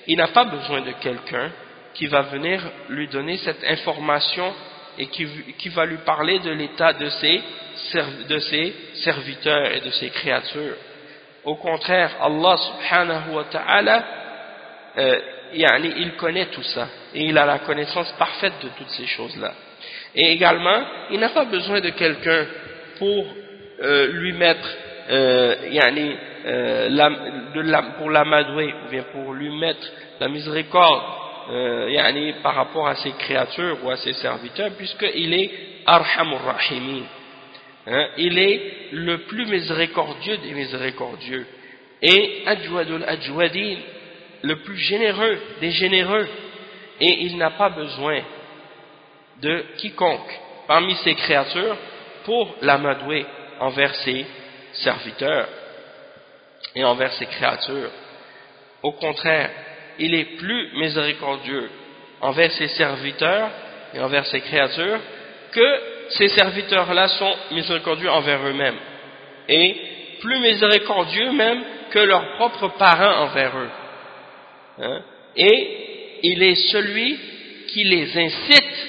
Speaker 1: Il n'a pas besoin de quelqu'un qui va venir lui donner cette information et qui, va lui parler de l'état de ses, serviteurs et de ses créatures. Au contraire, Allah subhanahu wa ta'ala, euh, il connaît tout ça et il a la connaissance parfaite de toutes ces choses-là. Et également, il n'a pas besoin de quelqu'un pour euh, lui mettre, euh, la, pour l'amadouer, ou bien pour lui mettre la miséricorde euh, par rapport à ses créatures ou à ses serviteurs, puisqu'il est Arhamur Rahimin. Hein, il est le plus miséricordieux des miséricordieux. Et Ajwadul Ajwadin, le plus généreux des généreux et il n'a pas besoin de quiconque parmi ses créatures pour l'amadouer envers ses serviteurs et envers ses créatures. Au contraire, il est plus miséricordieux envers ses serviteurs et envers ses créatures que ces serviteurs-là sont miséricordieux envers eux-mêmes et plus miséricordieux même que leurs propres parents envers eux. Hein? Et il est celui qui les incite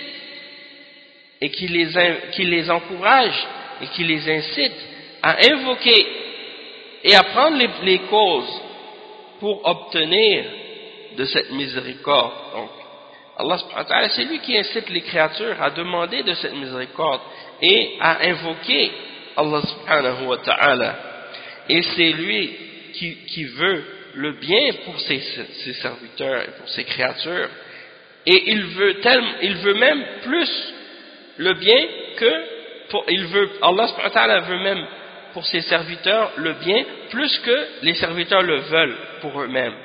Speaker 1: et qui les, encourage et qui les incite à invoquer et à prendre les causes pour obtenir de cette miséricorde. Donc, Allah c'est lui qui incite les créatures à demander de cette miséricorde et à invoquer Allah subhanahu wa ta'ala. Et c'est lui qui, qui veut le bien pour ses, serviteurs et pour ses créatures. Et il veut, il veut même plus le bien que, pour, il veut, Allah veut même pour ses serviteurs le bien plus que les serviteurs le veulent pour eux-mêmes.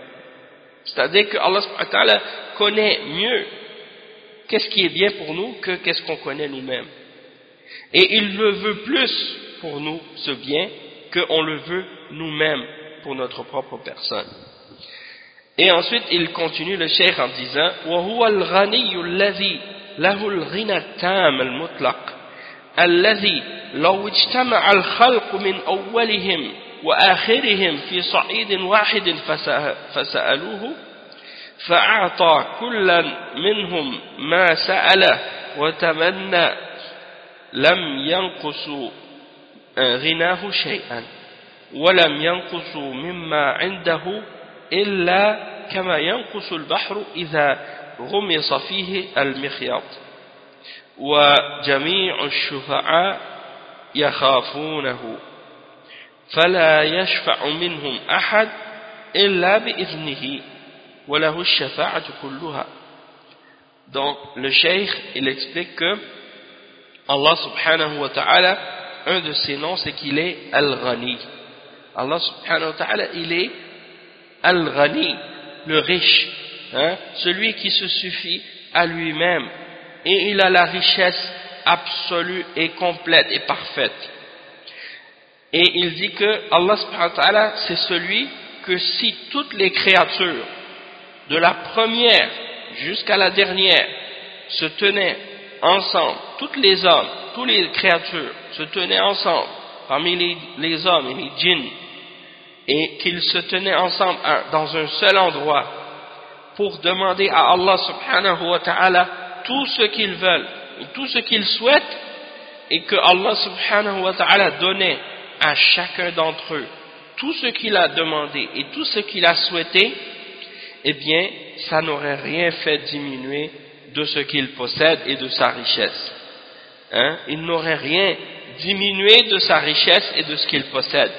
Speaker 1: C'est-à-dire que Allah connaît mieux qu'est-ce qui est bien pour nous que qu'est-ce qu'on connaît nous-mêmes. Et il le veut plus pour nous, ce bien, qu'on le veut nous-mêmes pour notre propre personne. Et ensuite, il continue le cheikh en disant وهو الغني الذي له الغنى التام المطلق الذي لو اجتمع الخلق من أولهم وآخرهم في صعيد واحد فسألوه فأعطى كلا منهم ما سأله وتمنى لم ينقصوا غناه شيئا ولم ينقصوا مما عنده إلا كما ينقص البحر إذا غمص فيه المخيط. وجميع الشفعاء يخافونه. فلا يشفع منهم أحد إلا بإذنه وله الشفاعة كلها Donc, le cheikh, il explique que Allah subhanahu wa ta'ala, un de ses noms, c'est qu'il est Al-Ghani. Allah subhanahu wa ta'ala, il est Al-Ghani, le riche, hein, celui qui se suffit à lui-même, et il a la richesse absolue et complète et parfaite. Et il dit que Allah subhanahu wa ta'ala, c'est celui que si toutes les créatures, de la première jusqu'à la dernière, se tenaient ensemble, toutes les hommes, toutes les créatures se tenaient ensemble, parmi les, hommes et les djinns, et qu'ils se tenaient ensemble dans un seul endroit pour demander à Allah subhanahu wa ta'ala tout ce qu'ils veulent, tout ce qu'ils souhaitent, et que Allah subhanahu wa ta'ala donnait à chacun d'entre eux tout ce qu'il a demandé et tout ce qu'il a souhaité, eh bien, ça n'aurait rien fait diminuer de ce qu'il possède et de sa richesse. Hein? Il n'aurait rien diminué de sa richesse et de ce qu'il possède.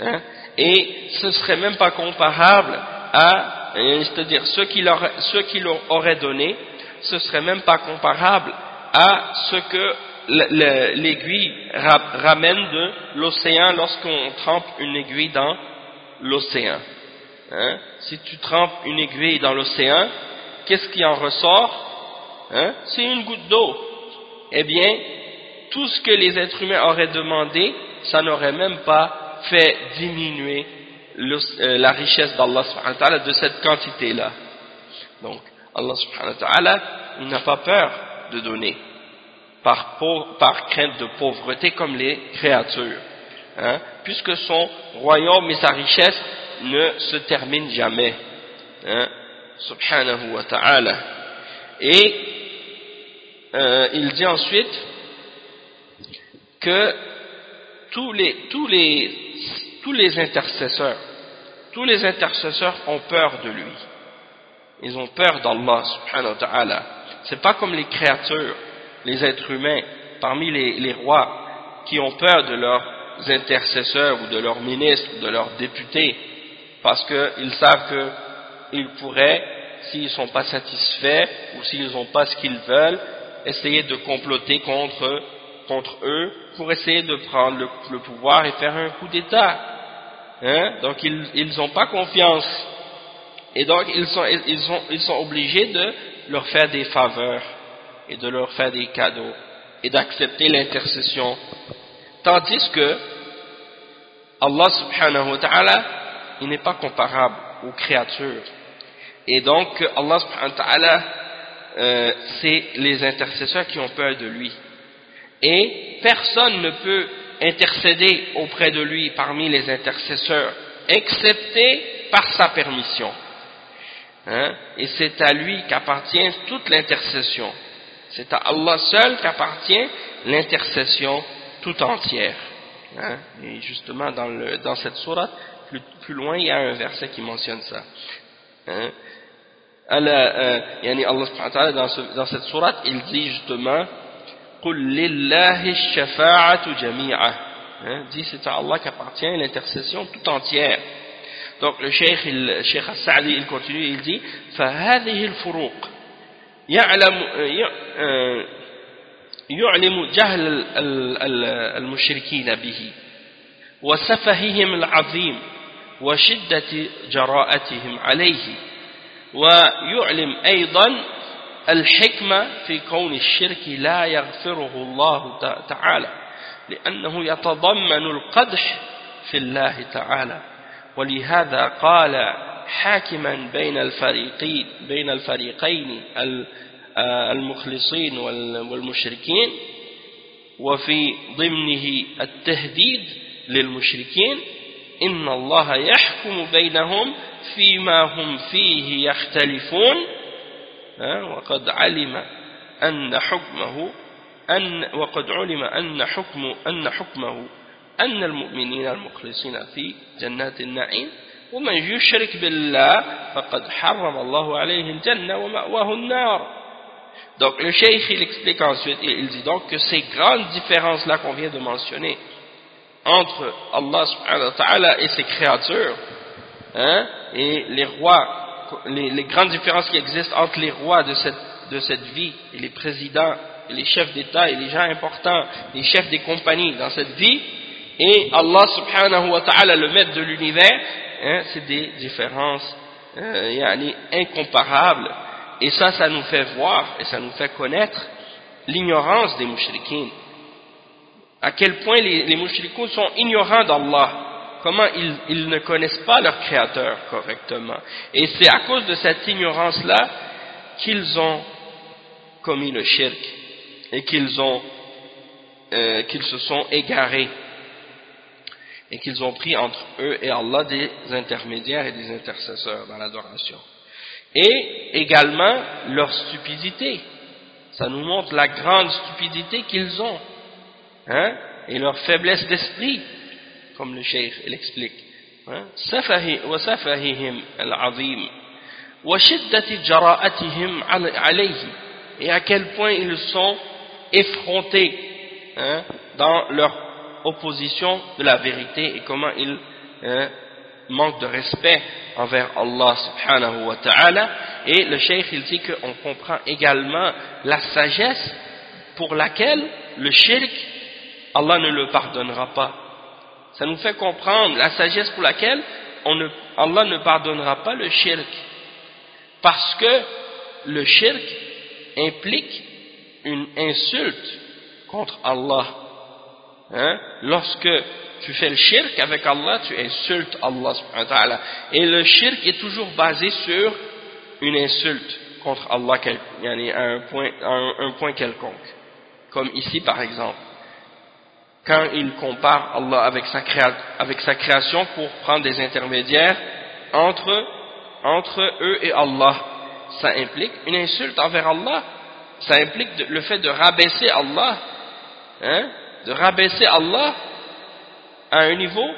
Speaker 1: Hein? Et ce ne serait même pas comparable à, euh, c'est-à-dire ce qu'il aurait, aurait donné, ce serait même pas comparable à ce que l'aiguille ramène de l'océan lorsqu'on trempe une aiguille dans l'océan. Hein? Si tu trempes une aiguille dans l'océan, qu'est-ce qui en ressort? Hein? C'est une goutte d'eau. Eh bien, tout ce que les êtres humains auraient demandé, ça n'aurait même pas fait diminuer euh, la richesse d'Allah de cette quantité-là. Donc, Allah subhanahu wa ta'ala, n'a pas peur de donner par, par crainte de pauvreté comme les créatures. Hein, puisque son royaume et sa richesse ne se terminent jamais. Hein, subhanahu wa ta'ala. Et euh, il dit ensuite que tous les, tous les, tous les intercesseurs, tous les intercesseurs ont peur de lui. Ils ont peur d'Allah subhanahu wa ta'ala. C'est pas comme les créatures les êtres humains, parmi les, rois, qui ont peur de leurs intercesseurs ou de leurs ministres ou de leurs députés, parce qu'ils savent qu'ils pourraient, s'ils ne sont pas satisfaits ou s'ils n'ont pas ce qu'ils veulent, essayer de comploter contre, contre eux pour essayer de prendre le, pouvoir et faire un coup d'État. Hein? Donc ils n'ont pas confiance. Et donc ils sont, ils, sont, ils sont obligés de leur faire des faveurs et de leur faire des cadeaux et d'accepter l'intercession. Tandis que Allah subhanahu wa ta'ala, il n'est pas comparable aux créatures. Et donc Allah subhanahu wa ta'ala, euh, c'est les intercesseurs qui ont peur de lui. Et personne ne peut intercéder auprès de lui parmi les intercesseurs, excepté par sa permission. Hein? Et c'est à lui qu'appartient toute l'intercession. C'est à Allah seul qu'appartient l'intercession tout entière. Hein? Et justement, dans, le, dans cette sourate, plus, plus, loin, il y a un verset qui mentionne ça. Hein? Allah, euh, Allah subhanahu dans, ce, dans cette sourate, il dit justement قُلْ لِلَّهِ الشَّفَاعَةُ جَمِيعًا hein? dit c'est à Allah qu'appartient l'intercession tout entière. Donc le cheikh, le cheikh As-Sa'di, il continue, il dit فَهَذِهِ الْفُرُوقِ يعلم يعلم جهل المشركين به وسفههم العظيم وشدة جراءتهم عليه ويعلم أيضا الحكمة في كون الشرك لا يغفره الله تعالى لأنه يتضمن القدح في الله تعالى. ولهذا قال حاكما بين الفريقين بين الفريقين المخلصين والمشركين وفي ضمنه التهديد للمشركين إن الله يحكم بينهم فيما هم فيه يختلفون وقد علم أن حكمه أن وقد علم أن حكم أن حكمه أن المؤمنين المخلصين في جنات النعيم ومن يشرك بالله فقد حرم الله عليه الجنة ومأواه النار Donc le cheikh il explique ensuite, il dit donc que ces grandes différences là qu'on vient de mentionner entre Allah subhanahu wa ta'ala et ses créatures hein, et les rois, les, les, grandes différences qui existent entre les rois de cette, de cette vie et les présidents et les chefs d'État et les gens importants, les chefs des compagnies dans cette vie et Allah subhanahu wa ta'ala le maître de l'univers hein, c'est des différences euh, incomparables et ça, ça nous fait voir et ça nous fait connaître l'ignorance des mouchriquins. À quel point les, les sont ignorants d'Allah. Comment ils, ne connaissent pas leur Créateur correctement. Et c'est à cause de cette ignorance-là qu'ils ont commis le shirk et qu'ils euh, qu'ils se sont égarés et qu'ils ont pris entre eux et Allah des intermédiaires et des intercesseurs dans l'adoration et également leur stupidité. Ça nous montre la grande stupidité qu'ils ont hein, et leur faiblesse d'esprit, comme le cheikh l'explique. Hein. et à quel point ils sont effrontés hein, dans leur opposition de la vérité et comment ils hein, manquent de respect envers Allah subhanahu wa ta'ala. Et le cheikh il dit qu'on comprend également la sagesse pour laquelle le shirk Allah ne le pardonnera pas. Ça nous fait comprendre la sagesse pour laquelle Allah ne pardonnera pas le shirk. Parce que le shirk implique une insulte contre Allah hein? lorsque tu fais le shirk avec Allah, tu insultes Allah subhanahu. Et le shirk est toujours basé sur une insulte contre Allah à un point, un, point quelconque. Comme ici par exemple. Quand il compare Allah avec sa, avec sa création pour prendre des intermédiaires entre, entre eux et Allah, ça implique une insulte envers Allah. Ça implique le fait de rabaisser Allah, hein, de rabaisser Allah à un niveau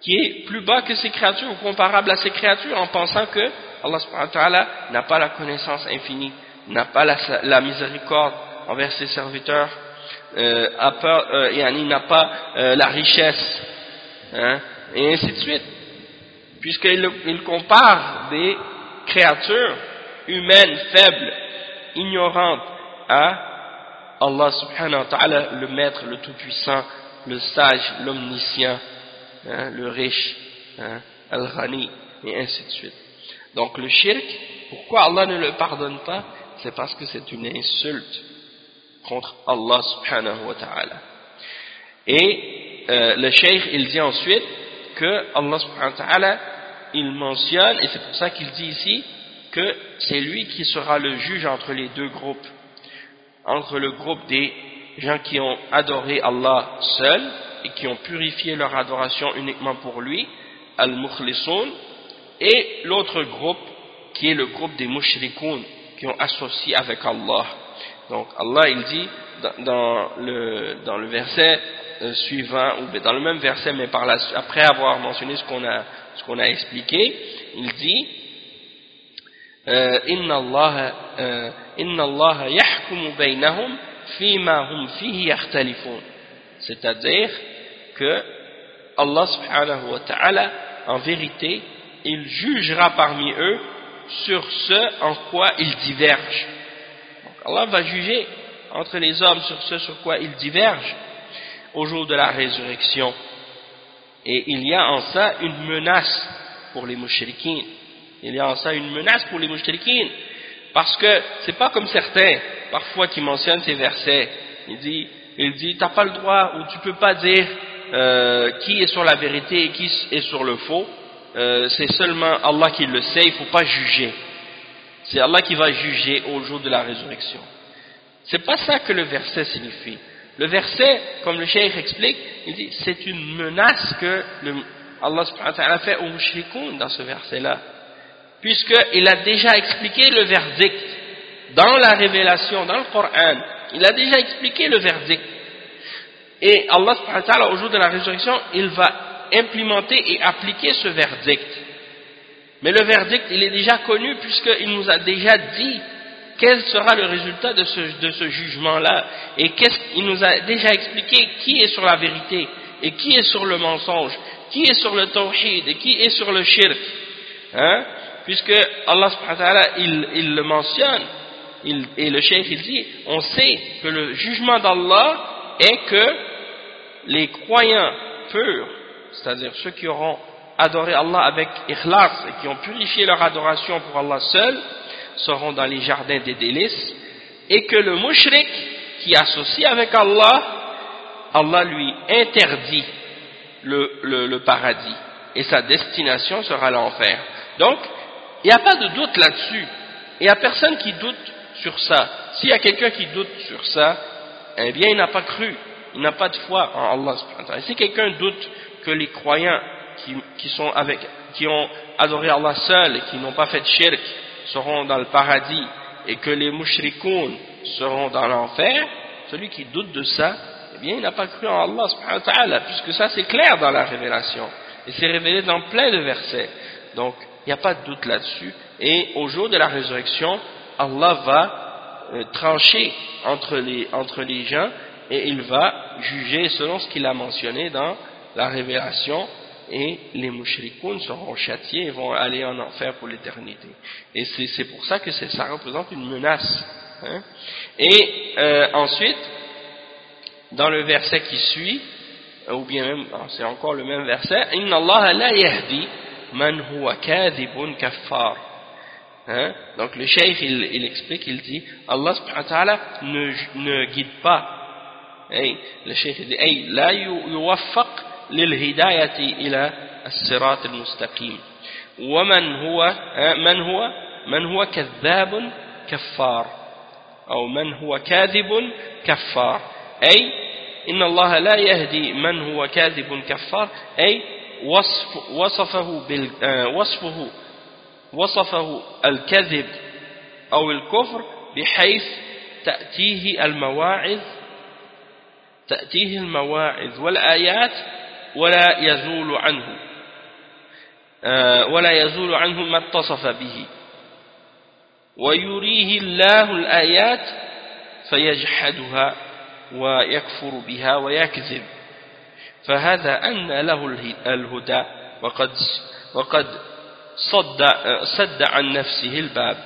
Speaker 1: qui est plus bas que ces créatures ou comparable à ces créatures en pensant que Allah n'a pas la connaissance infinie, n'a pas la, miséricorde envers ses serviteurs, euh, euh il n'a pas euh, la richesse, hein, et ainsi de suite. Puisqu'il il compare des créatures humaines, faibles, ignorantes à Allah subhanahu wa ta'ala, le maître, le tout-puissant, le sage, l'omniscient, hein, le riche, hein, al-ghani, et ainsi de suite. Donc le shirk, pourquoi Allah ne le pardonne pas? C'est parce que c'est une insulte contre Allah subhanahu wa ta'ala. Et euh, le cheikh, il dit ensuite que Allah subhanahu wa ta'ala, il mentionne, et c'est pour ça qu'il dit ici, que c'est lui qui sera le juge entre les deux groupes, entre le groupe des gens qui ont adoré Allah seul et qui ont purifié leur adoration uniquement pour lui, al-mukhlisun, et l'autre groupe qui est le groupe des mushrikoun qui ont associé avec Allah. Donc Allah il dit dans, le, dans le verset euh, suivant, ou dans le même verset mais après avoir mentionné ce qu'on a, qu'on a expliqué, il dit euh, Inna Allah, euh, Inna Allah yahkumu baynahum hum c'est-à-dire que Allah subhanahu wa ta'ala en vérité il jugera parmi eux sur ce en quoi ils divergent donc Allah va juger entre les hommes sur ce sur quoi ils divergent au jour de la résurrection. Et il y a en ça une menace pour les mouchriquins. Il y a en ça une menace pour les mouchriquins. Parce que c'est pas comme certains, parfois, qui mentionnent ces versets. Il dit, il dit, t'as pas le droit, ou tu peux pas dire euh, qui est sur la vérité et qui est sur le faux. Euh, c'est seulement Allah qui le sait, il faut pas juger. C'est Allah qui va juger au jour de la résurrection. C'est pas ça que le verset signifie. Le verset, comme le cheikh explique, il dit c'est une menace que Allah a fait aux mushrikoun dans ce verset-là. Puisqu'il a déjà expliqué le verdict dans la révélation, dans le Coran. Il a déjà expliqué le verdict. Et Allah au jour de la résurrection, il va implémenter et appliquer ce verdict. Mais le verdict, il est déjà connu puisqu'il nous a déjà dit quel sera le résultat de ce, de ce jugement-là et qu'il nous a déjà expliqué qui est sur la vérité et qui est sur le mensonge, qui est sur le tawhid et qui est sur le shirk. Hein? Puisque Allah il, il le mentionne et le cheikh il dit on sait que le jugement d'Allah est que les croyants purs, c'est-à-dire ceux qui auront adoré Allah avec ikhlas et qui ont purifié leur adoration pour Allah seul, seront dans les jardins des délices, et que le mushrik qui associe avec Allah, Allah lui interdit le, le, paradis, et sa destination sera l'enfer. Donc, il n'y a pas de doute là-dessus. Il n'y a personne qui doute sur ça. S'il y a quelqu'un qui doute sur ça, eh bien, il n'a pas cru, il n'a pas de foi en Allah. Et si quelqu'un doute que les croyants qui, qui, sont avec, qui ont adoré Allah seul et qui n'ont pas fait de shirk seront dans le paradis et que les mushrikoun seront dans l'enfer, celui qui doute de ça, eh bien il n'a pas cru en Allah puisque ça c'est clair dans la révélation. Et c'est révélé dans plein de versets. Donc, il n'y a pas de doute là-dessus. Et au jour de la résurrection, Allah va euh, trancher entre les, gens et il va juger selon ce qu'il a mentionné dans la révélation et les mouchrikoun seront châtiés et vont aller en enfer pour l'éternité. Et c'est pour ça que ça représente une menace. Hein. Et euh, ensuite, dans le verset qui suit, ou bien même, c'est encore le même verset, « Inna Allah la yahdi man huwa kadhibun kaffar » hein. Donc le cheikh, il, il, explique, il dit, Allah ne, ne guide pas. Hey, le cheikh dit, hey, « La yuwaffaq للهداية إلى الصراط المستقيم ومن هو من هو من هو كذاب كفار أو من هو كاذب كفار أي إن الله لا يهدي من هو كاذب كفار أي وصف وصفه بال وصفه وصفه الكذب أو الكفر بحيث تأتيه المواعظ تأتيه المواعظ والآيات ولا يزول عنه. ولا يزول عنه ما اتصف به. ويريه الله الآيات فيجحدها ويكفر بها ويكذب. فهذا أن له الهدى وقد وقد صد, صد عن نفسه الباب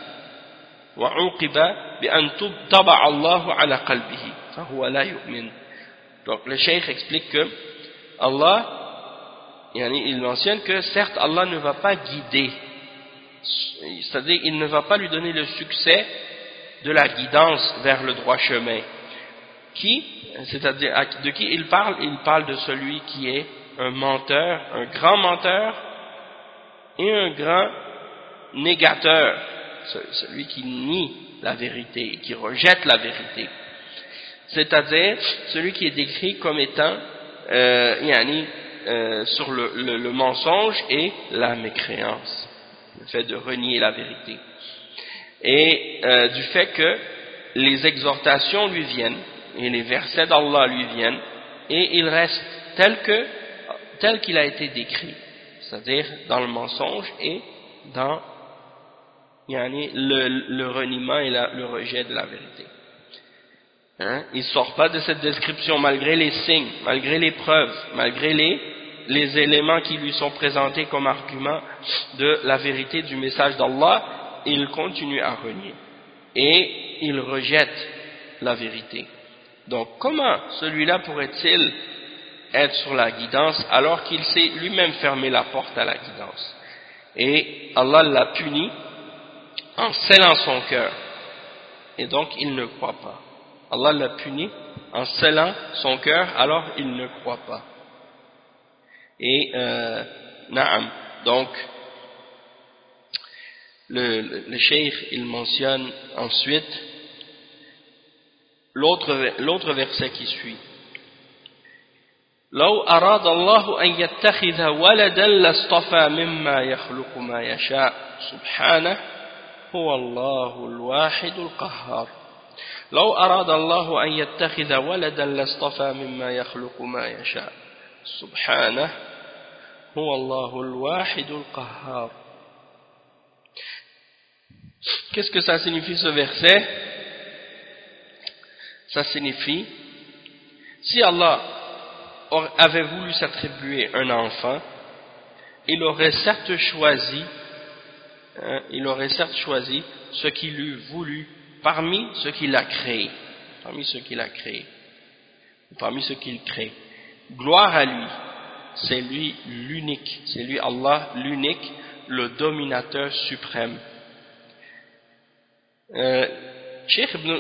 Speaker 1: وعوقب بأن طبع الله على قلبه فهو لا يؤمن donc le cheikh explique que Allah, il mentionne que certes Allah ne va pas guider, c'est-à-dire il ne va pas lui donner le succès de la guidance vers le droit chemin. Qui, c'est-à-dire de qui il parle? Il parle de celui qui est un menteur, un grand menteur et un grand négateur, celui qui nie la vérité, qui rejette la vérité. C'est-à-dire celui qui est décrit comme étant euh, yani, euh, sur le, le, le, mensonge et la mécréance, le fait de renier la vérité. Et euh, du fait que les exhortations lui viennent, et les versets d'Allah lui viennent, et il reste tel que tel qu'il a été décrit, c'est-à-dire dans le mensonge et dans yani, le, le reniement et le rejet de la vérité. Hein? Il ne sort pas de cette description malgré les signes, malgré les preuves, malgré les, les éléments qui lui sont présentés comme argument de la vérité du message d'Allah, il continue à renier. Et il rejette la vérité. Donc comment celui-là pourrait-il être sur la guidance alors qu'il s'est lui-même fermé la porte à la guidance? Et Allah l'a puni en scellant son cœur. Et donc il ne croit pas. Allah l'a puni en scellant son cœur alors il ne croit pas. Et, euh, naam, donc, le, le cheikh, il mentionne ensuite l'autre verset qui suit. لو أراد الله أن يتخذ ولدا لاصطفى مما يخلق ما يشاء سبحانه هو الله الواحد القهار لو أراد الله أن يتخذ ولدا لاصطفى مما يخلق ما يشاء سبحانه هو الله الواحد القهار Qu'est-ce que ça signifie ce verset ça signifie, si Allah avait voulu s'attribuer un enfant, il aurait certes choisi, hein, il aurait certes choisi ce qu'il eût voulu parmi ce qu'il a créé, parmi ce qu'il a créé, parmi ce qu'il crée. Gloire à lui, c'est lui l'unique, c'est lui Allah l'unique, le dominateur suprême. Euh,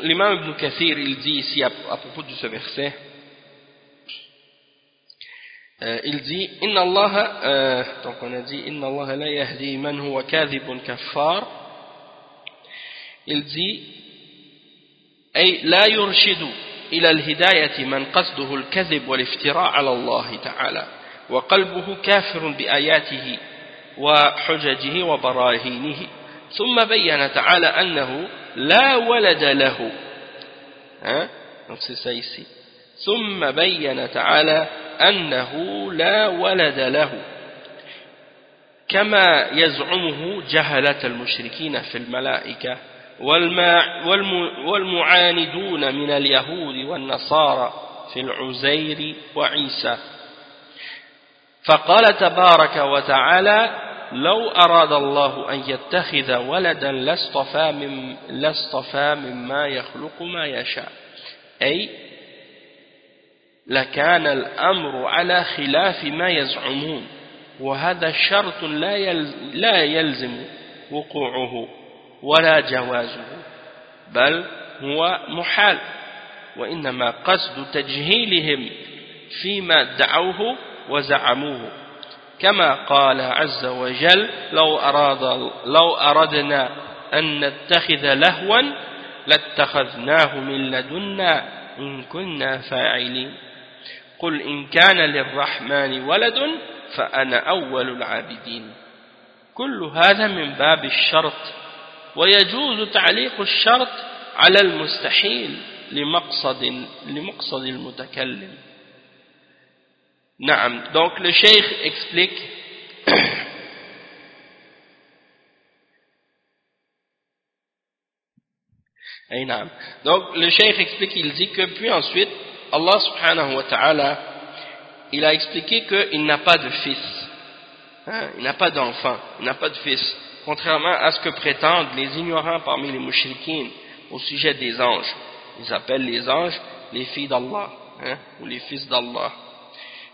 Speaker 1: l'imam Ibn Kathir, il dit ici à, propos de ce verset, euh, il dit Inna Allah, euh, donc on a dit Inna Allah la yahdi man huwa kadhibun kaffar. Il dit أي لا يرشد إلى الهداية من قصده الكذب والافتراء على الله تعالى وقلبه كافر بآياته وحججه وبراهينه ثم بين تعالى أنه لا ولد له. ها؟ ثم بين تعالى أنه لا ولد له. كما يزعمه جهلة المشركين في الملائكة والمعاندون من اليهود والنصارى في العزير وعيسى. فقال تبارك وتعالى لو أراد الله أن يتخذ ولدا لاصطفى, من لاصطفى مما يخلق ما يشاء. أي لكان الأمر على خلاف ما يزعمون وهذا شرط لا يلزم وقوعه ولا جوازه بل هو محال. وإنما قصد تجهيلهم فيما ادعوه وزعموه. كما قال عز وجل لو, أراد لو أردنا أن نتخذ لهوا لاتخذناه من لدنا إن كنا فاعلين. قل إن كان للرحمن ولد فأنا أول العابدين. كل هذا من باب الشرط ويجوز تعليق الشرط على المستحيل لمقصد لمقصد المتكلم. Naam. Donc le cheikh explique Donc le cheikh explique, il dit que puis ensuite Allah subhanahu wa ta'ala il a expliqué qu'il n'a pas de fils. Hein? Il n'a pas d'enfant, il n'a pas de fils. Contrairement à ce que prétendent les ignorants parmi les mouchriquines au sujet des anges. Ils appellent les anges les filles d'Allah hein, ou les fils d'Allah.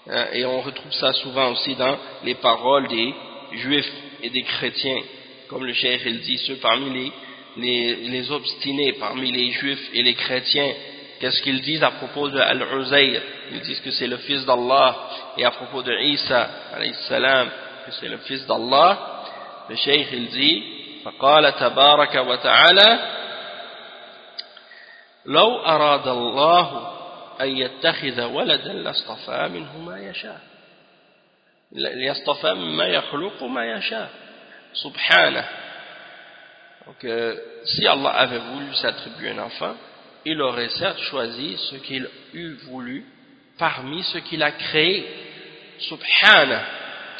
Speaker 1: Hein, et on retrouve ça souvent aussi dans les paroles des juifs et des chrétiens. Comme le cheikh il dit, ceux parmi les, les, obstinés, parmi les juifs et les chrétiens, qu'est-ce qu'ils disent à propos de Al-Uzayr Ils disent que c'est le fils d'Allah. Et à propos de Isa, que c'est le fils d'Allah. Le cheikh il dit فقال تبارك وتعالى لو أراد الله أن يتخذ ولدا لاصطفى منه ما يشاء يصطفى مما يخلق ما يشاء سبحانه donc euh, si Allah avait voulu s'attribuer un enfant il aurait certes choisi ce qu'il eût voulu parmi ce qu'il a créé subhana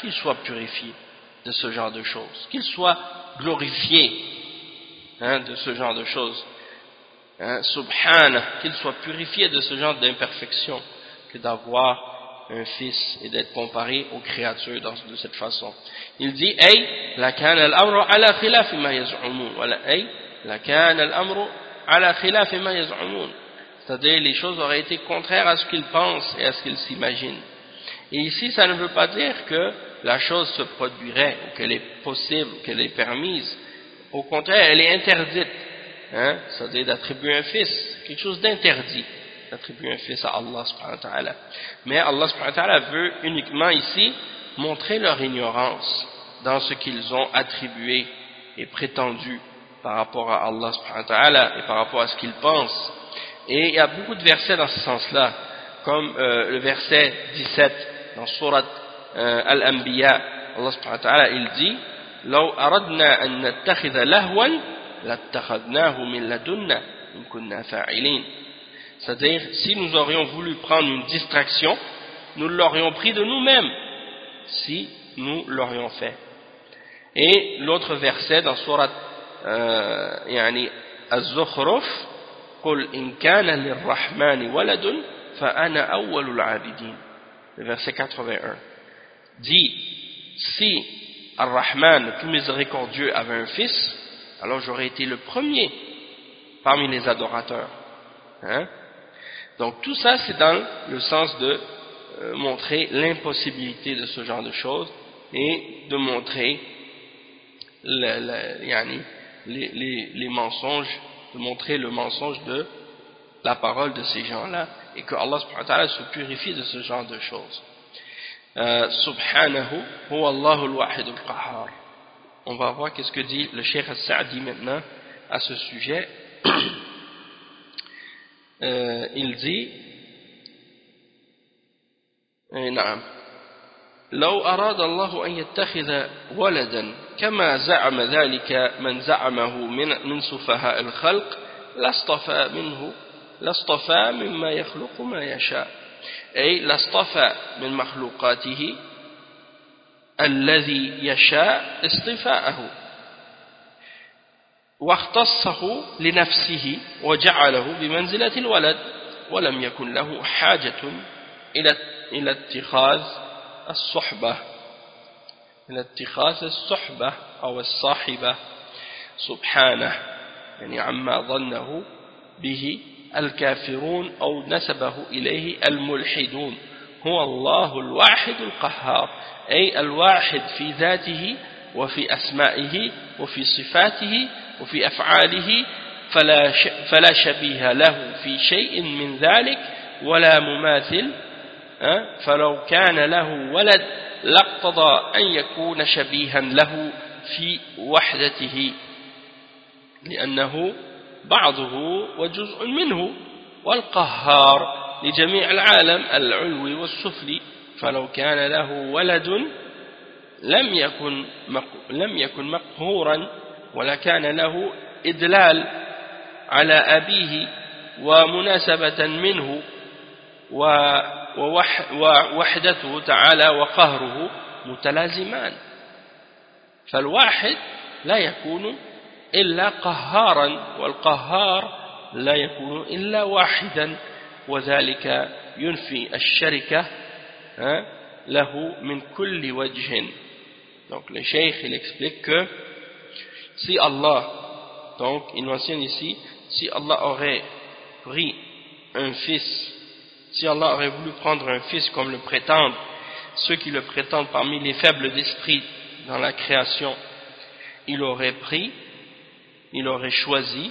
Speaker 1: qu'il soit purifié de ce genre de choses, qu'il soit glorifié hein, de ce genre de choses, hein, subhana, qu'il soit purifié de ce genre d'imperfection que d'avoir un fils et d'être comparé aux créatures de cette façon. Il dit, yaz'umun, voilà, hey, la kana al-amru ala khilafi ma yaz'umun. C'est-à-dire, les choses auraient été contraires à ce qu'ils pensent et à ce qu'ils s'imaginent. Et ici, ça ne veut pas dire que la chose se produirait, ou qu'elle est possible, qu'elle est permise. Au contraire, elle est interdite Hein, c'est-à-dire d'attribuer un fils, quelque chose d'interdit, d'attribuer un fils à Allah subhanahu wa ta'ala. Mais Allah subhanahu wa ta'ala veut uniquement ici montrer leur ignorance dans ce qu'ils ont attribué et prétendu par rapport à Allah subhanahu wa ta'ala et par rapport à ce qu'ils pensent. Et il y a beaucoup de versets dans ce sens-là, comme euh, le verset 17 dans Surat euh, Al-Anbiya, Allah subhanahu wa ta'ala, il dit لو أردنا أن نتخذ لهوا لاتخذناه من لدنا إن كنا فاعلين c'est-à-dire si nous aurions voulu prendre une distraction nous l'aurions pris de nous-mêmes si nous l'aurions fait et l'autre verset dans surat euh, يعني الزخرف قل إن كان للرحمن ولد فأنا أول العابدين le verset 81 dit si Ar-Rahman, le plus miséricordieux, avait un fils, alors j'aurais été le premier parmi les adorateurs. Hein? Donc tout ça, c'est dans le sens de euh, montrer l'impossibilité de ce genre de choses et de montrer le, le, les, mensonges, de montrer le mensonge de la parole de ces gens-là et que Allah se purifie de ce genre de choses. Euh, subhanahu huwa Allahu al-wahid al-qahhar On va voir qu'est-ce que dit le Cheikh Al-Sa'di maintenant à ce sujet. euh, il dit نعم لو أراد الله أن يتخذ ولدا كما زعم ذلك من زعمه من, من سفهاء الخلق لاصطفى منه لاصطفى مما يخلق ما يشاء أي لاصطفى من مخلوقاته الذي يشاء اصطفاءه واختصه لنفسه وجعله بمنزلة الولد ولم يكن له حاجة إلى اتخاذ الصحبة إلى اتخاذ الصحبة أو الصاحبة سبحانه. يعني عما ظنه به الكافرون أو نسبه إليه الملحدون. هو الله الواحد القهار أي الواحد في ذاته وفي أسمائه وفي صفاته وفي أفعاله فلا, شبيه له في شيء من ذلك ولا مماثل فلو كان له ولد لاقتضى أن يكون شبيها له في وحدته لأنه بعضه وجزء منه والقهار لجميع العالم العلوي والسفلي. فلو كان له ولد لم يكن لم يكن مقهورا ولا كان له إدلال على أبيه ومناسبة منه ووحدته تعالى وقهره متلازمان. فالواحد لا يكون إلا قهارا والقهار لا يكون إلا واحدا. وذلك ينفي الشركة له من كل وجه donc le cheikh il explique que si Allah donc il mentionne ici si Allah aurait pris un fils si Allah aurait voulu prendre un fils comme le prétendent ceux qui le prétendent parmi les faibles d'esprit dans la création il aurait pris il aurait choisi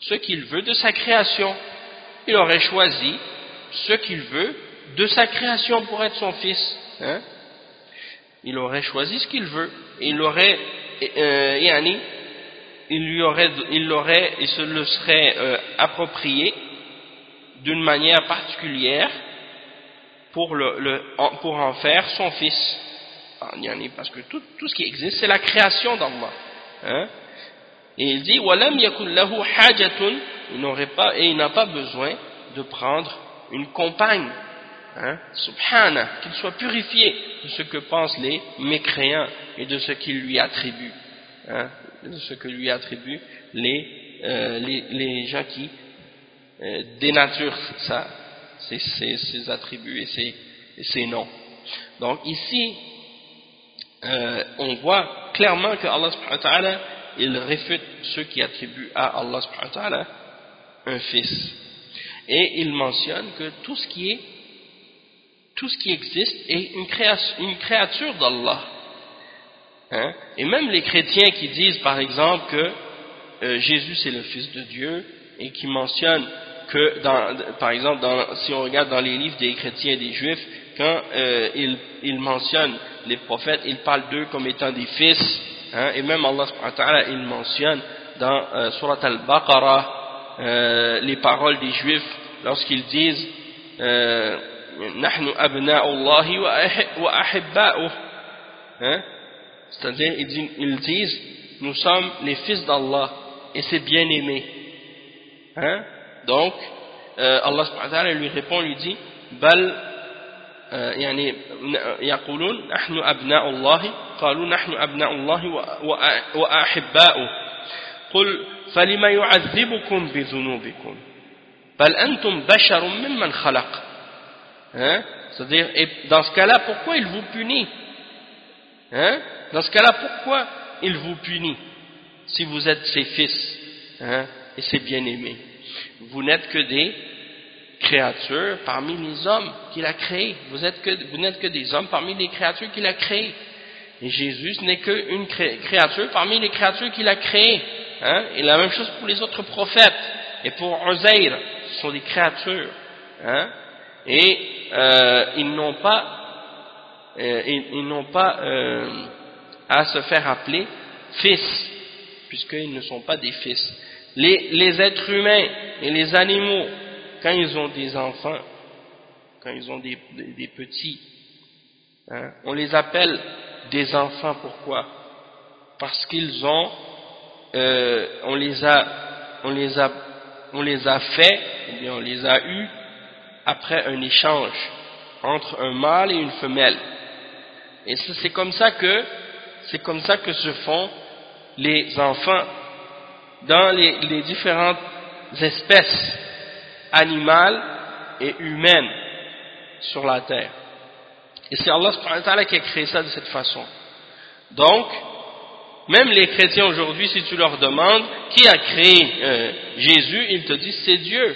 Speaker 1: ce qu'il veut de sa création. Il aurait choisi ce qu'il veut de sa création pour être son fils. Hein? Il aurait choisi ce qu'il veut. Il aurait, euh, yani, il lui aurait, il l'aurait, il se le serait euh, approprié d'une manière particulière pour, le, le, pour en faire son fils. Ah, parce que tout, tout ce qui existe, c'est la création d'Allah. Hein? Et il dit walam yakun lahu hajatun, il pas et il n'a pas besoin de prendre une compagne, hein, qu'il soit purifié de ce que pensent les mécréants et de ce qu'ils lui attribuent, hein, de ce que lui attribuent les, euh, les, les, gens qui euh, dénaturent ça, ces, attributs et ces, et noms. Donc ici, euh, on voit clairement que Allah subhanahu wa ta'ala il réfute ceux qui attribuent à Allah subhanahu wa ta'ala un fils. Et il mentionne que tout ce qui est tout ce qui existe est une créature, une créature d'Allah. Hein? Et même les chrétiens qui disent par exemple que euh, Jésus c'est le Fils de Dieu et qui mentionnent que, dans, par exemple, dans, si on regarde dans les livres des chrétiens et des juifs, quand euh, ils, ils, mentionnent les prophètes, ils parlent d'eux comme étant des fils, hein, et même Allah il mentionne dans euh, Surat al-Baqarah euh, les paroles des juifs lorsqu'ils disent euh, wa ahibba'uh hein, c'est-à-dire ils disent nous sommes les fils d'Allah et c'est bien aimé hein donc euh, Allah lui répond lui dit bal يعني يقولون نحن أبناء الله قالوا نحن أبناء الله وأحباؤه قل فلما يعذبكم بذنوبكم بل أنتم بشر ممن خلق hein? c'est-à-dire dans ce cas-là pourquoi il vous punit hein? dans ce cas-là pourquoi il vous punit si vous êtes ses fils hein? et ses bien-aimés vous n'êtes que des créatures parmi les hommes qu'il a créés. Vous n'êtes que, que des hommes parmi les créatures qu'il a créées. Et Jésus n'est qu'une créature parmi les créatures qu'il a créées. Hein? Et la même chose pour les autres prophètes. Et pour Uzair, ce sont des créatures. Hein? Et euh, ils n'ont pas, euh, ils, pas euh, à se faire appeler fils, puisqu'ils ne sont pas des fils. Les, les êtres humains et les animaux quand ils ont des enfants, quand ils ont des, petits, hein, on les appelle des enfants, pourquoi? Parce qu'ils ont, euh, on les a, on les a, on les a fait, on les a eus après un échange entre un mâle et une femelle. Et c'est comme ça que, c'est comme ça que se font les enfants dans les, différentes espèces animale et humaine sur la terre. Et c'est Allah qui a créé ça de cette façon. Donc, même les chrétiens aujourd'hui, si tu leur demandes qui a créé euh, Jésus, ils te disent c'est Dieu.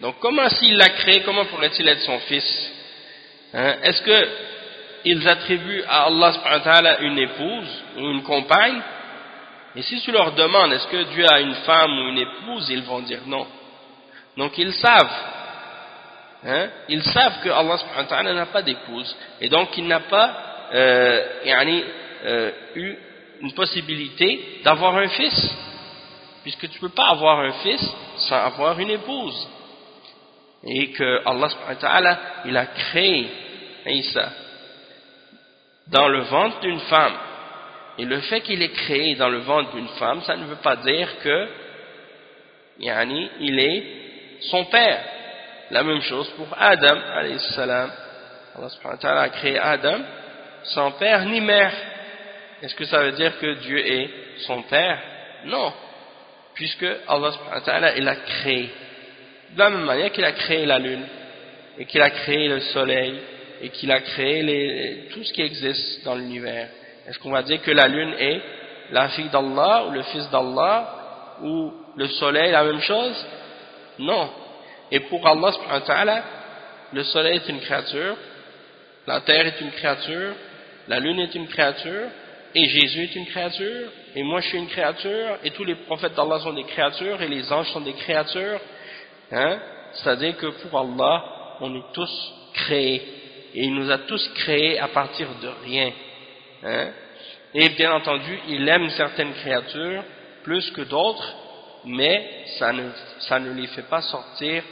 Speaker 1: Donc comment s'il l'a créé, comment pourrait-il être son fils? Hein? Est-ce qu'ils attribuent à Allah une épouse ou une compagne? Et si tu leur demandes est-ce que Dieu a une femme ou une épouse, ils vont dire non. Donc ils savent, hein, ils savent que Allah n'a pas d'épouse et donc il n'a pas euh, euh, eu une possibilité d'avoir un fils, puisque tu ne peux pas avoir un fils sans avoir une épouse. Et que Allah il a créé Isa dans le ventre d'une femme. Et le fait qu'il est créé dans le ventre d'une femme, ça ne veut pas dire que yani, il est son père. La même chose pour Adam, alayhi salam. Allah subhanahu wa ta'ala a créé Adam sans père ni mère. Est-ce que ça veut dire que Dieu est son père? Non. Puisque Allah subhanahu wa ta'ala, il a créé. De la même manière qu'il a créé la lune, et qu'il a créé le soleil, et qu'il a créé les, tout ce qui existe dans l'univers. Est-ce qu'on va dire que la lune est la fille d'Allah, ou le fils d'Allah, ou le soleil, la même chose? Non. Et pour Allah, le soleil est une créature, la terre est une créature, la lune est une créature, et Jésus est une créature, et moi je suis une créature, et tous les prophètes d'Allah sont des créatures, et les anges sont des créatures. Hein? C'est-à-dire que pour Allah, on est tous créés, et il nous a tous créés à partir de rien. Hein? Et bien entendu, il aime certaines créatures plus que d'autres, mais ça ne, ça ne les fait pas sortir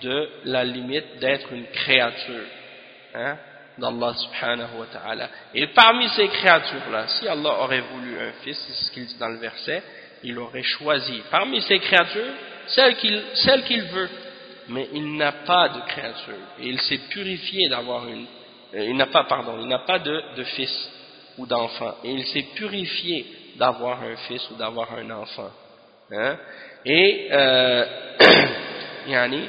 Speaker 1: de la limite d'être une créature hein, d'Allah subhanahu wa ta'ala. Et parmi ces créatures-là, si Allah aurait voulu un fils, c'est ce qu'il dit dans le verset, il aurait choisi parmi ces créatures celle qu'il veut. Mais il n'a pas de créature. Et il s'est purifié d'avoir une... Il n'a pas, pardon, il n'a pas de, de fils ou d'enfant. Et il s'est purifié d'avoir un fils ou d'avoir un enfant. Hein? Et, euh,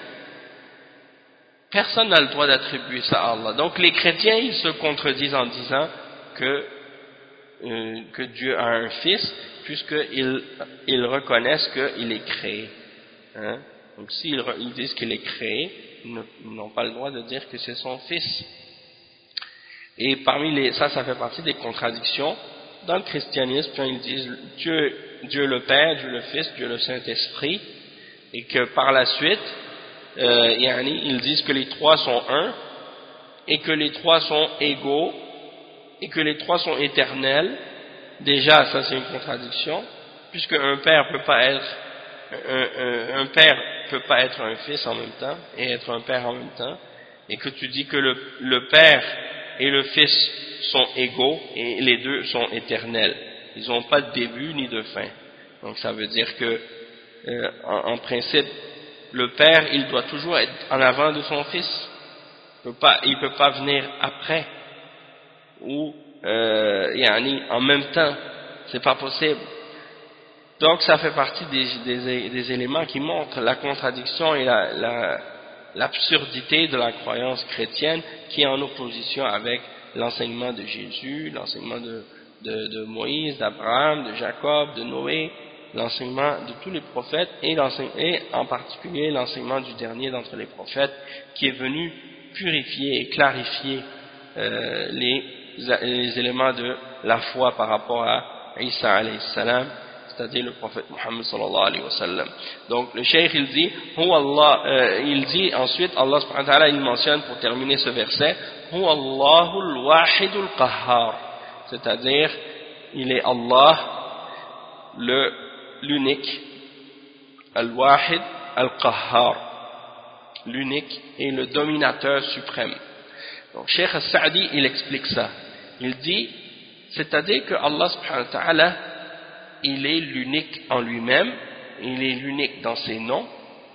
Speaker 1: personne n'a le droit d'attribuer ça à Allah. Donc les chrétiens, ils se contredisent en disant que, euh, que Dieu a un fils, puisqu'ils ils reconnaissent qu'il est créé. Hein? Donc s'ils ils disent qu'il est créé, ils n'ont pas le droit de dire que c'est son fils. Et parmi les, ça, ça fait partie des contradictions. Dans le christianisme, quand ils disent Dieu, Dieu le Père, Dieu le Fils, Dieu le Saint-Esprit, et que par la suite, euh, ils disent que les trois sont un, et que les trois sont égaux, et que les trois sont éternels, déjà ça c'est une contradiction, puisque un père peut pas être un, un, père peut pas être un fils en même temps et être un père en même temps, et que tu dis que le, le père et le fils sont égaux et les deux sont éternels. Ils n'ont pas de début ni de fin. Donc ça veut dire que, euh, en, principe, le père, il doit toujours être en avant de son fils. Il ne peut, pas, venir après ou euh, en même temps. C'est pas possible. Donc ça fait partie des, éléments qui montrent la contradiction et l'absurdité la, de la croyance chrétienne qui est en opposition avec l'enseignement de Jésus, l'enseignement de, de, de, Moïse, d'Abraham, de Jacob, de Noé, l'enseignement de tous les prophètes et, et en particulier l'enseignement du dernier d'entre les prophètes qui est venu purifier et clarifier euh, les, les éléments de la foi par rapport à Isa alayhi salam c'est-à-dire le prophète Muhammad sallallahu alayhi wa sallam. Donc le cheikh il dit, Allah, euh, il dit ensuite, Allah subhanahu wa ta'ala il mentionne pour terminer ce verset, Huwa Allahul wahidul qahhar, c'est-à-dire il est Allah l'unique, al-wahid al-qahhar, l'unique et le dominateur suprême. Donc Cheikh Al-Sa'di il explique ça. Il dit, c'est-à-dire que Allah subhanahu wa il est l'unique en lui-même, il est l'unique dans ses noms,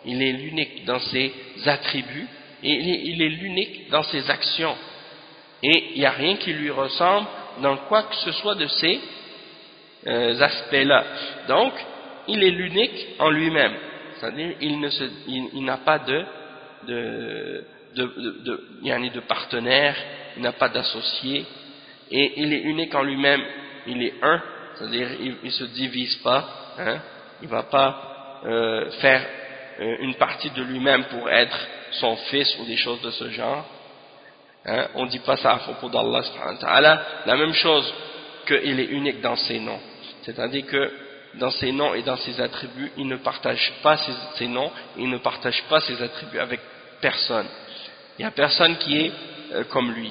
Speaker 1: il est l'unique dans ses attributs, et il est l'unique dans ses actions. Et il n'y a rien qui lui ressemble dans quoi que ce soit de ces euh, aspects-là. Donc, il est l'unique en lui-même. C'est-à-dire, il n'a pas de, de, de, de, de, de partenaire, il n'a pas d'associé, et il est unique en lui-même, il est un, c'est-à-dire il ne se divise pas, hein, il ne va pas euh, faire euh, une partie de lui-même pour être son fils ou des choses de ce genre. Hein, on ne dit pas ça à propos d'Allah. La même chose qu'il est unique dans ses noms. C'est-à-dire que dans ses noms et dans ses attributs, il ne partage pas ses, ses noms, il ne partage pas ses attributs avec personne. Il n'y a personne qui est euh, comme lui.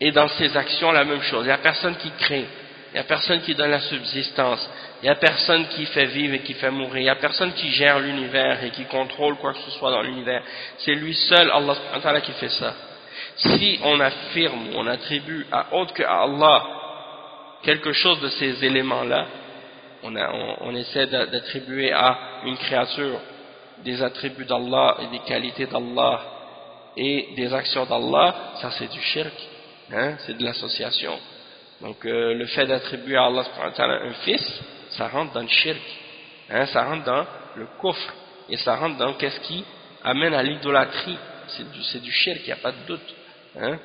Speaker 1: Et dans ses actions, la même chose. Il n'y a personne qui crée. Il n'y a personne qui donne la subsistance. Il n'y a personne qui fait vivre et qui fait mourir. Il n'y a personne qui gère l'univers et qui contrôle quoi que ce soit dans l'univers. C'est lui seul, Allah qui fait ça. Si on affirme, on attribue à autre que Allah quelque chose de ces éléments-là, on, essaie d'attribuer à une créature des attributs d'Allah et des qualités d'Allah et des actions d'Allah, ça c'est du shirk, hein, c'est de l'association. Donc euh, le fait d'attribuer à Allah un fils, ça rentre dans le shirk, hein, ça rentre dans le kufr, et ça rentre dans qu'est-ce qui amène à l'idolâtrie, c'est du, du shirk, il n'y a pas de doute. Hein?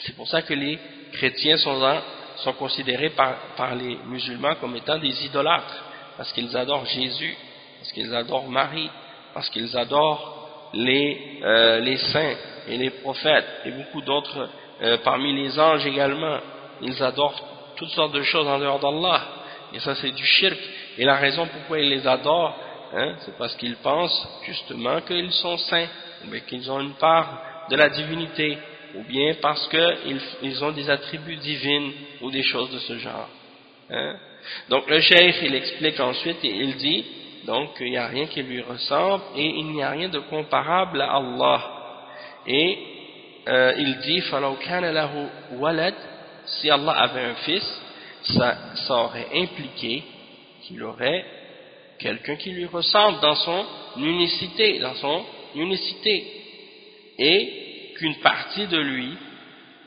Speaker 1: C'est pour ça que les chrétiens sont, considérés par, les musulmans comme étant des idolâtres, parce qu'ils adorent Jésus, parce qu'ils adorent Marie, parce qu'ils adorent les, euh, saints et les prophètes, et beaucoup d'autres euh, parmi les anges également, ils adorent toutes sortes de choses en dehors d'Allah. Et ça, c'est du shirk. Et la raison pourquoi ils les adorent, hein, c'est parce qu'ils pensent justement qu'ils sont saints, ou qu'ils ont une part de la divinité, ou bien parce qu'ils ils ont des attributs divines ou des choses de ce genre. Hein? Donc le cheikh, il explique ensuite et il dit donc il n'y a rien qui lui ressemble et il n'y a rien de comparable à Allah. Et euh, il dit walad", si Allah avait un fils, ça, ça aurait impliqué qu'il aurait quelqu'un qui lui ressemble dans son unicité, dans son unicité. Et qu'une partie de lui,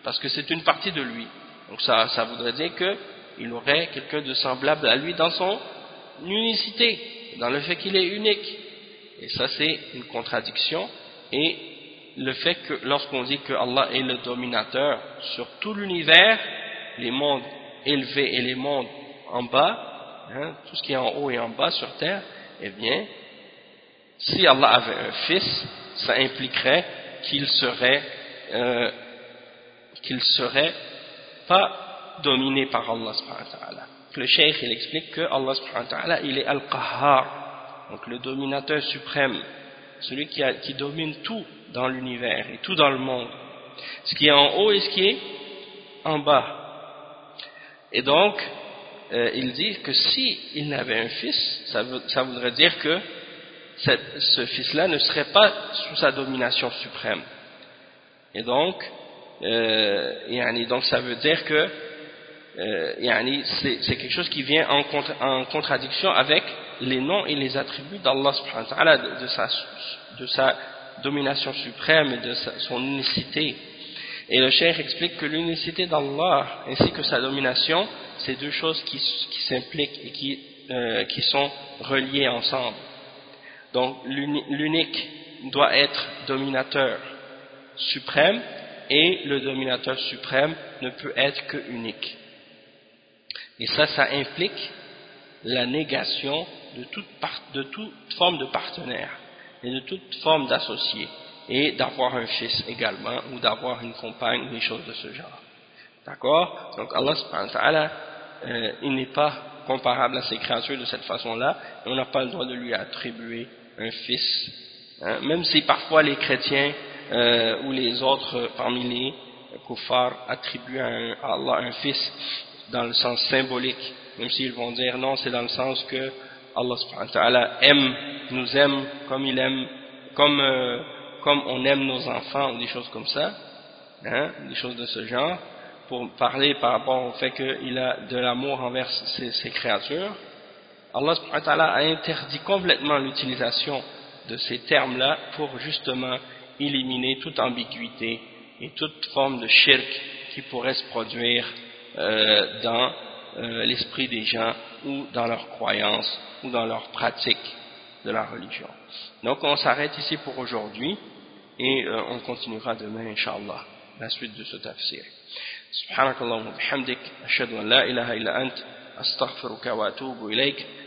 Speaker 1: parce que c'est une partie de lui, donc ça, ça voudrait dire qu'il aurait quelqu'un de semblable à lui dans son unicité, dans le fait qu'il est unique, et ça c'est une contradiction, et le fait que lorsqu'on dit que Allah est le dominateur sur tout l'univers, les mondes élevés et les mondes en bas, hein, tout ce qui est en haut et en bas sur terre, eh bien, si Allah avait un fils, ça impliquerait qu'il serait euh, qu'il serait pas dominé par Allah. Le cheikh il explique que Allah il est al-qahhar, donc le dominateur suprême, celui qui, qui domine tout dans l'univers et tout dans le monde, ce qui est en haut et ce qui est en bas. Et donc, euh, il dit que si il n'avait un fils, ça, voudrait dire que ce fils-là ne serait pas sous sa domination suprême. Et donc, euh, yani, donc ça veut dire que euh, c'est quelque chose qui vient en, contra, en, contradiction avec les noms et les attributs d'Allah de, sa, domination suprême et de son unicité. Et le cheikh explique que l'unicité d'Allah ainsi que sa domination, c'est deux choses qui, s'impliquent et euh, qui sont reliées ensemble. Donc l'unique doit être dominateur suprême et le dominateur suprême ne peut être que unique. Et ça, ça implique la négation de toute, forme de partenaire et de toute forme d'associé et d'avoir un fils également ou d'avoir une compagne, des choses de ce genre. D'accord? Donc Allah subhanahu wa ta'ala, euh, il n'est pas comparable à ses créatures de cette façon-là et on n'a pas le droit de lui attribuer un fils. Hein, même si parfois les chrétiens euh, ou les autres parmi les kuffars attribuent à, Allah un fils dans le sens symbolique, même s'ils vont dire non, c'est dans le sens que Allah subhanahu wa aime, nous aime comme il aime, comme, euh, comme on aime nos enfants ou des choses comme ça, hein, des choses de ce genre, pour parler par rapport au fait qu'il a de l'amour envers ses, ses, créatures. Allah subhanahu wa ta'ala a interdit complètement l'utilisation de ces termes-là pour justement éliminer toute ambiguïté et toute forme de shirk qui pourrait se produire euh, dans euh, l'esprit des gens ou dans leurs croyances ou dans leur pratique de la religion. Donc on s'arrête ici pour aujourd'hui et euh, on continuera demain inshallah la suite de ce tafsir. سبحانك اللهم وبحمدك أشهد أن لا إله إلا أنت أستغفرك وأتوب إليك